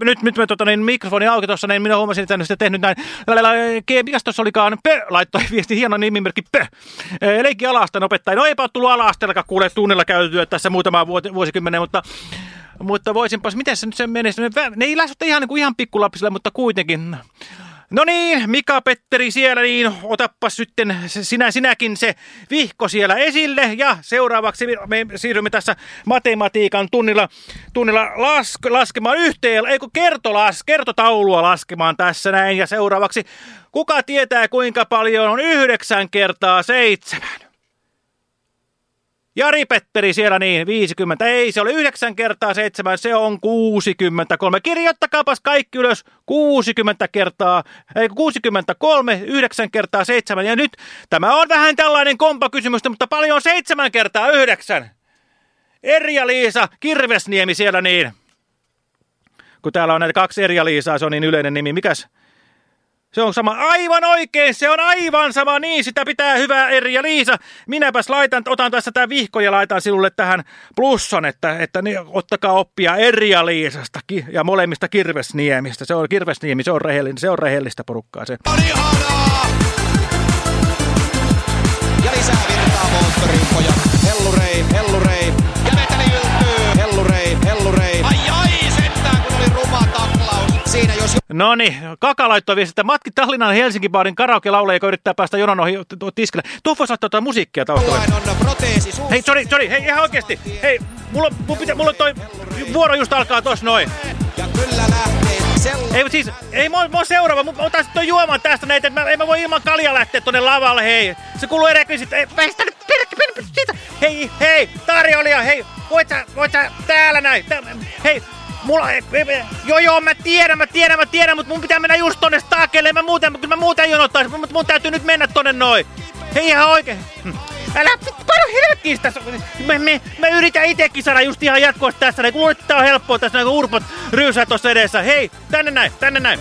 Nyt, nyt me tota, niin, mikrofoni auki tuossa, niin minä huomasin, että en sitä tehnyt näin. Mikäs tuossa olikaan? Pö laittoi viesti, hieno nimimerkki Pö. Leikki alasteen opettaja. No eipä ole tullut ala-asteella kuule tunnilla käytyä tässä muutama vuosikymmenen, mutta mutta voisinpas, miten se nyt se menisi? Ne, ne ei lähde ihan, niin kuin ihan pikkulapsille, mutta kuitenkin. No niin, Mika Petteri siellä, niin otappas sitten sinä, sinäkin se vihko siellä esille. Ja seuraavaksi me siirrymme tässä matematiikan tunnilla, tunnilla las, laskemaan yhteen, eikö kertolas, kertotaulua laskemaan tässä näin. Ja seuraavaksi, kuka tietää kuinka paljon on yhdeksän kertaa seitsemän? Jari Petteri siellä niin, 50. Ei, se oli 9 kertaa 7, se on 63. Kirjoittakaapas kaikki ylös. 60 kertaa, ei 63, 9 kertaa 7. Ja nyt tämä on vähän tällainen kompakysymys, mutta paljon on 7 kertaa 9. Erja-Liisa Kirvesniemi siellä niin. Kun täällä on näitä kaksi Erja-Liisaa, se on niin yleinen nimi. Mikäs? Se on sama, aivan oikein, se on aivan sama, niin sitä pitää hyvää Eri ja Liisa. Minäpäs laitan, otan tässä tämä vihko ja laitan sinulle tähän plussan, että, että niin, ottakaa oppia Eri Liisasta ja molemmista Kirvesniemistä. Se on Kirvesniemi, se on rehellinen, se on rehellistä porukkaa se. Ja lisää virtaa moottoriin pojat. Hellurei, hellurei. Siinä jos No niin, Kaka laittoi viesti, että Matki Tallinnan Helsinki baarin karaoke laulee, joka yrittää päästä jonon ohi tiskille. Tuo voisi laittaa jotain musiikkia suussa. Hei, sorry, sorry, hei ihan oikeesti. Hei, mulla, mulla, pitä, mulla toi vuoro just alkaa tossa noin. Ja kyllä lähtee. Ei, siis, ei mä, mä oon seuraava, mä otan sit ton juoman tästä näitä, että mä, mä voi ilman kaljaa lähteä tonne lavalle, hei. Se kuuluu erekvisit, ei, päästä nyt, pirkki, pirkki, siitä. Hei, hei, tarjoilija, hei, voit sä, voit sä täällä näin, tää, hei, Mulla, ei, ei, joo joo, mä tiedän, mä tiedän, mä tiedän, mutta mun pitää mennä just tonne stakelle, mä muuten, kyllä mä muuten jonottaisin, mutta mun täytyy nyt mennä tonne noin. Hei ihan oikein. Hm. Älä paljon helvettiin tässä. Mä, mä, mä yritän itekin saada just ihan jatkuvasti tässä, niin luulen, että tää on helppoa tässä, kun urpot ryysää tossa edessä. Hei, tänne näin, tänne näin.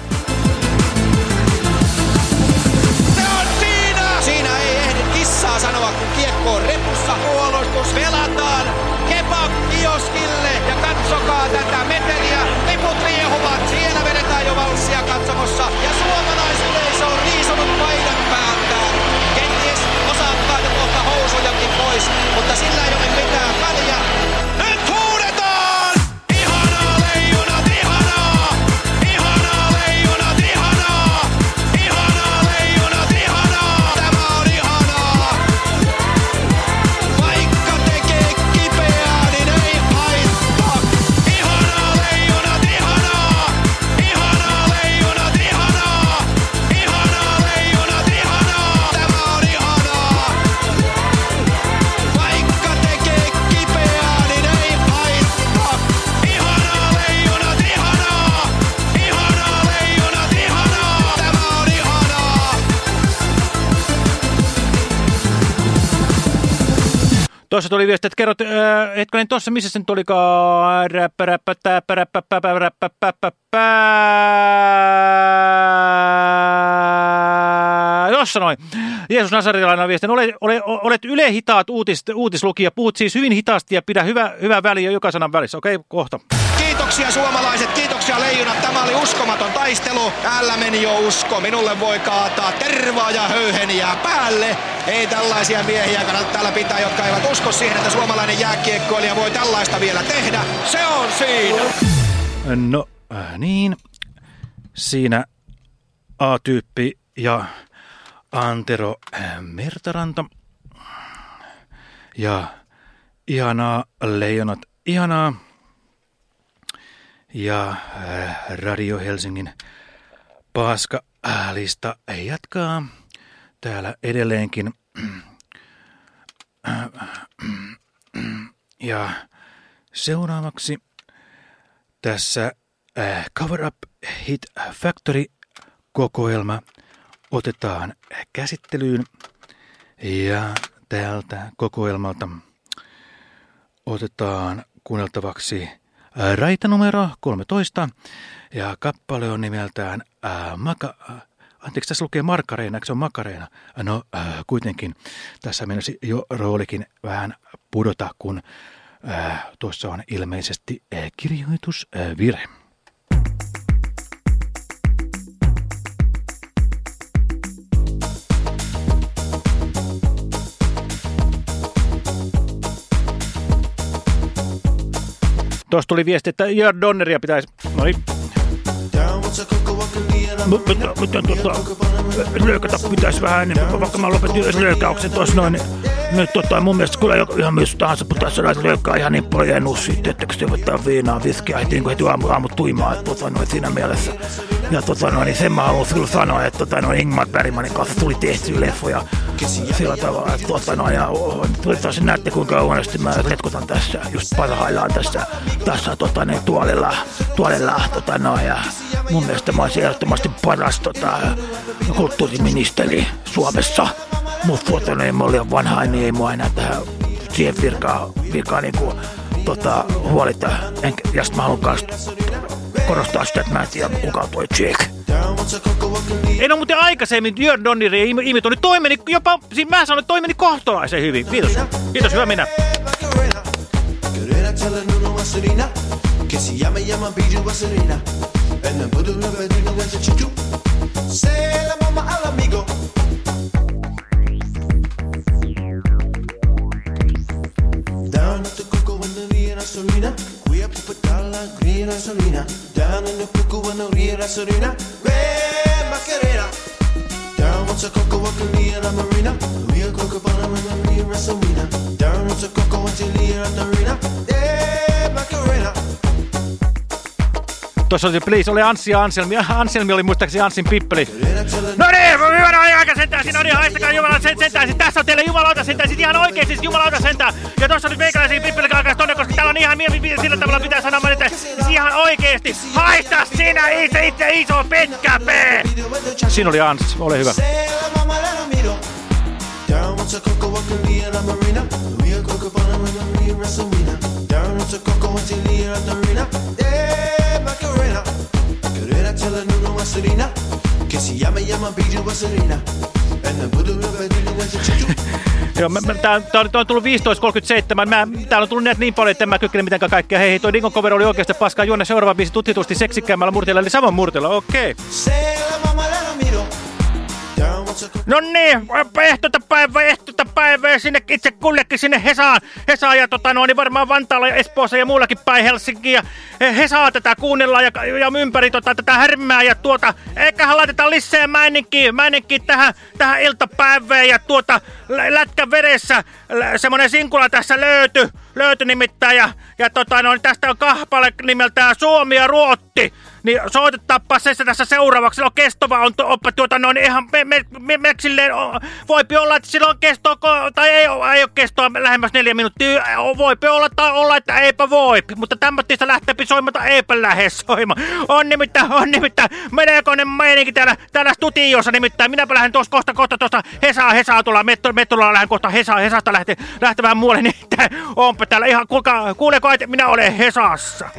Siinä! Ei ehdi kissaa sanoa, kun kiekko on repussa. Puolustus pelataan. Katsokaa tätä meteliä. Liput riehuvat. Siellä vedetään jo valssia katsomossa. Ja suomalaisyleisö on riisunut paidan päältään. Kenties osaattaa jo kohta housujakin pois, mutta sillä ei Tuossa tuli viesti, että kerrot, äh, hetkonen, tuossa missä se nyt olikaan? Räppä, räppä, täppä, räppä, päpä, räppä, päppä, pää. Tuossa noin. Jeesus Nasarilainen on viesti. Olet, olet, yle hitaat uutis, uutislukija. Puhut siis hyvin hitaasti ja pidä hyvä, hyvä väliä joka sanan välissä. Okei, kohta. Kiitoksia suomalaiset, kiitoksia leijonat. Tämä oli uskomaton taistelu. Täällä meni jo usko. Minulle voi kaataa tervaa ja höyheniä päälle. Ei tällaisia miehiä kannata täällä pitää, jotka eivät usko siihen, että suomalainen jääkiekkoilija voi tällaista vielä tehdä. Se on siinä. No äh, niin, siinä A-tyyppi ja Antero äh, Mertaranta. Ja ihanaa leijonat, ihanaa. Ja äh, Radio Helsingin paska-lista jatkaa täällä edelleenkin. Ja seuraavaksi tässä äh, Cover Up Hit Factory kokoelma otetaan käsittelyyn ja tältä kokoelmalta otetaan kuunneltavaksi äh, raita numero 13 ja kappale on nimeltään äh, Maka... Äh, Anteeksi, tässä lukee Markareena, se on Makareena? No äh, kuitenkin, tässä mennäisi jo roolikin vähän pudota, kun äh, tuossa on ilmeisesti äh, kirjoitusvirhe. Tuossa tuli viesti, että Jörn Donneria pitäisi... No niin. Mutta, tota, löökätä pitäisi vähän enemmän, vaikka mä lopetin yhdessä löökäyksen tuossa noin, niin nyt tota, mun mielestä kyllä ihan missä tahansa pitäisi saada löökkää ihan niin paljon sitten, että kun se ottaa viinaa, viskiä, heti, niin heti aamu, aamu tuimaa, että tota, noin siinä mielessä. Ja tota, noin, niin sen mä haluan kyllä sanoa, että tota, noin Ingmar Bergmanin kanssa tuli tehtyä leffoja sillä tavalla, että tuota, no, ja toivottavasti näette kuinka huonosti mä retkutan tässä just parhaillaan tässä, tässä tota, niin, tuolilla, tuolilla tota, no, ja mun mielestä mä olisin ehdottomasti paras tota, kulttuuriministeri Suomessa. Mutta tuota, niin, mä olin vanha, niin ei mua enää tähän siihen virkaan, virkaan niin kuin, tota, huolita. En, ja sitten mä haluan kanssa korostaa sitä, että mä en tiedä kuka on toi Jake. En ole muuten aikaisemmin Jörn Donneria im imitoinut. Toi meni jopa, siis mä sanoin, että toi meni kohtalaisen hyvin. Kiitos. Kiitos, hyvä minä. Que Vaselina. En el puto. Se la mama al amigo. Down at the coco when the Ria Gasolina. We up to dollar, green gasolina. Down in the coco when the Ria Gasolina. Red Macarena. Down with the coco with the Ria La Marina. Real coco bottom and the Ria Gasolina. Down with the coco with the Ria La Marina. Red Macarena. Tuossa oli Please, oli Anssi ja Anselmi. Anselmi oli muistaakseni Anssin pippeli. No sentään. Siinä on ihan haistakaa Jumalan sen, sentään. Siis tässä on teille jumalauta sentään. Siis ihan oikein siis jumalauta sentään. Ja tuossa nyt meikäläisiä pippeli kanssa tonne, koska täällä on ihan mi- mi- sillä tavalla pitää sanoa, että siis ihan oikeesti. Haista sinä itse, itse iso pitkä P. Siinä oli Anssi, ole hyvä. Down with the coco with the Ria La Marina. Real coco bottom and the Ria Gasolina. Down with the coco with the Ria La Marina. Red Macarena. Querera tell her no no Vaselina. Que se llama, llama Biju Vaselina. Joo, mä, mä, tää, tää, on, tää on tullut 15.37. Mä, täällä on tullut näitä niin paljon, että en mä kykene mitenkään kaikkea. Hei, toi Dingon cover oli oikeasti paskaa. Juonne seuraava biisi tutkitusti seksikkäämmällä murteella, eli Savon murteella. Okei. Okay. No niin, ehtota päivää, ehtota päivää sinne itse kullekin sinne Hesaan. Hesaan ja tota, no, niin varmaan Vantaalla ja Espoossa ja muullakin päin Helsinkiin. Ja Hesaa tätä kuunnellaan ja, ja ympäri tota, tätä härmää ja tuota, eiköhän laiteta lisää meininkiä, meininkiä tähän, tähän iltapäivään ja tuota lä- lätkän veressä semmonen sinkula tässä löyty, löyty nimittäin ja, ja tota, no, tästä on kahpale nimeltään Suomi ja Ruotti. Niin soitetaanpa se tässä seuraavaksi. Silloin kestova on oppa tuota noin ihan me, me, me, me silleen, o, voipi olla, että silloin kestoa, tai ei, ei ole kestoa lähemmäs neljä minuuttia. Voipi olla tai olla, että eipä voi. Mutta tämmöistä lähtee soimata, eipä lähde soimaan. On nimittäin, on nimittäin, melkoinen meininki täällä, täällä studiossa nimittäin. Minäpä lähden tuossa kohta, kohta tuosta Hesaa, Hesaa metro, metrolla lähden kohta Hesaa, Hesasta lähtee, lähtevään muualle, niin onpa täällä ihan, kuulkaa, kuuleeko, että minä olen Hesassa.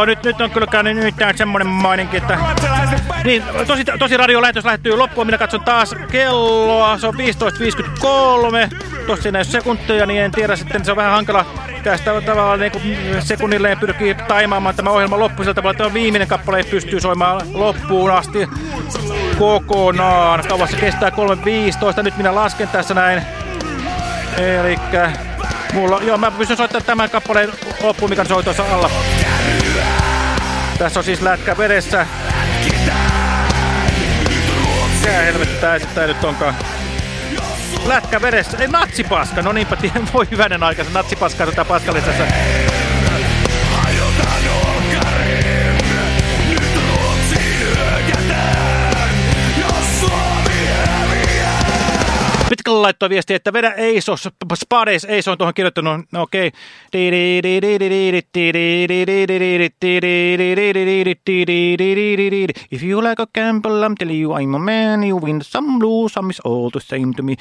Joo, nyt, nyt on kyllä käynyt nimittäin semmonen maininki, että... Niin, tosi, tosi radiolähetys lähettyy loppuun. Minä katson taas kelloa. Se on 15.53. Tuossa siinä ei ole sekuntia, niin en tiedä sitten. Se on vähän hankala tästä tavalla niin kuin sekunnilleen pyrkii taimaamaan tämä ohjelma loppuun. Sillä tavalla, tämä viimeinen kappale pystyy soimaan loppuun asti kokonaan. Kauas se kestää 3.15. Nyt minä lasken tässä näin. Elikkä... Mulla, joo, mä pystyn soittamaan tämän kappaleen loppuun, mikä soi tuossa alla. Tässä on siis lätkä vedessä. Mikä helvettää esittää nyt onkaan? Lätkä vedessä. Ei, natsipaska. No niinpä, voi hyvänen aika. Se natsipaska tota tätä tää. Pitkällä laittoi viestiä, että vedä Eisos, Spades Eiso on tuohon kirjoittanut, no okei. If you like a gamble, I'm telling you I'm a man, you win some, lose some, it's all the same to me.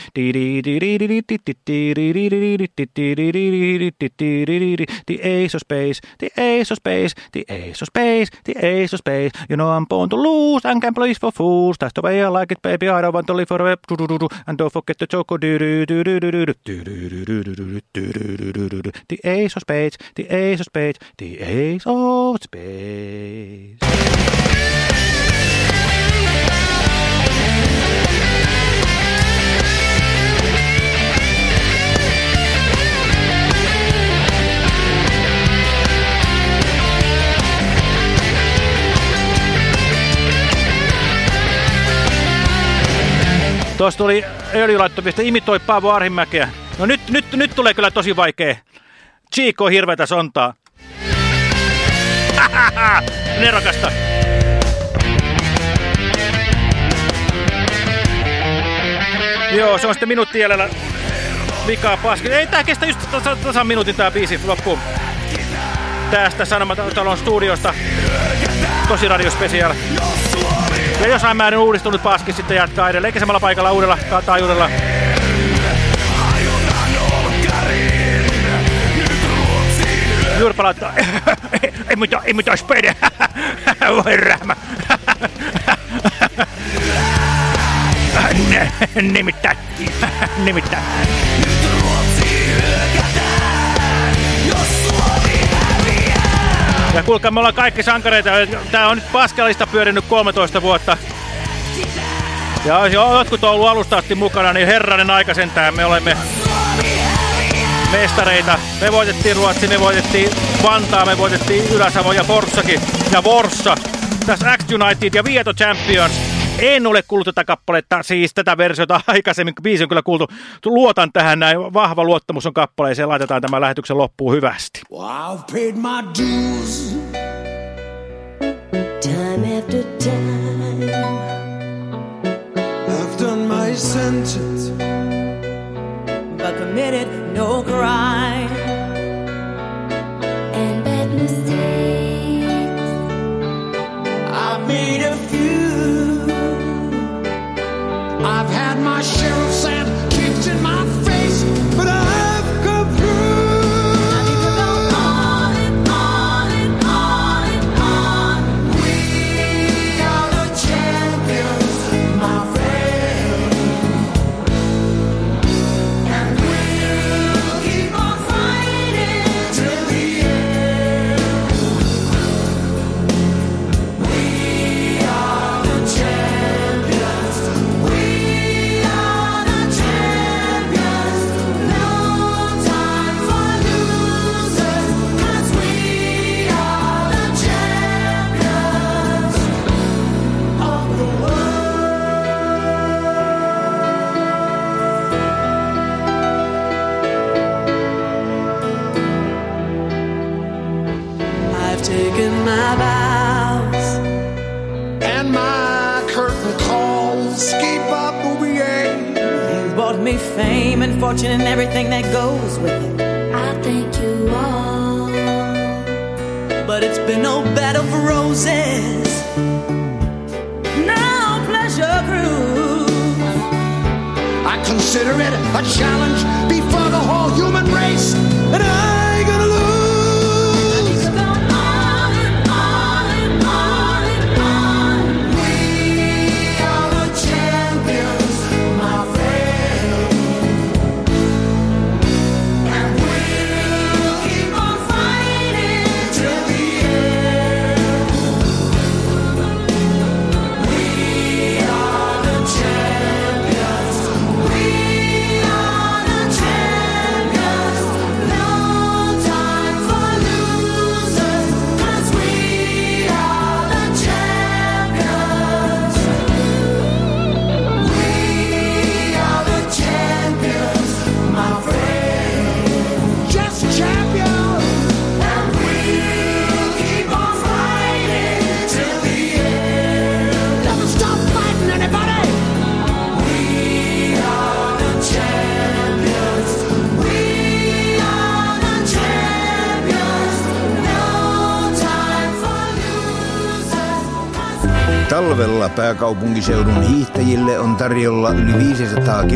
The ace of space, the ace of space, the ace of space, the ace of space. You know I'm born to lose and gamble is for fools. That's the way I like it, baby. I don't want to live forever. And don't forget the choco. The of spades, the ace of spades, öljylaittomista, imitoi Paavo Arhimäkeä. No nyt, nyt, nyt tulee kyllä tosi vaikea. Chico hirveätä sontaa. Nerokasta. Joo, se on sitten minuutti jäljellä vikaa paski. Ei, tää kestä just tasan, tasan minuutin tää biisi loppuun. Tästä Sanomatalon studiosta. Tosi radiospesiaal. Ja jossain määrin uudistunut paski sitten jatkaa edelleen samalla paikalla uudella taajuudella. Jurpa laittaa, ei, mitään, ei mitään spede. Voi rähmä. Nimittäin, nimittäin. Ja kuulkaa, me ollaan kaikki sankareita. Tää on nyt Pascalista pyörinyt 13 vuotta. Ja jotkut on ollut alusta asti mukana, niin herranen aika sentään. Me olemme mestareita. Me voitettiin Ruotsi, me voitettiin Vantaa, me voitettiin Ylä-Savo ja Forssakin. Ja Vorssa. Tässä X United ja Vieto Champions. En ole kuullut tätä kappaletta, siis tätä versiota aikaisemmin, biisi on kyllä kuultu. Luotan tähän näin, vahva luottamus on kappaleeseen, laitetaan tämä lähetyksen loppuun hyvästi. Well, I've paid my dues time after time. I've done my sentence but committed no crime. My share fortune and everything that goes with it. I thank you all. But it's been no bed of roses, no pleasure cruise. I consider it a challenge before the whole human race, and I ain't gonna lose. Talvella pääkaupunkiseudun hiihtäjille on tarjolla yli 500 kilometriä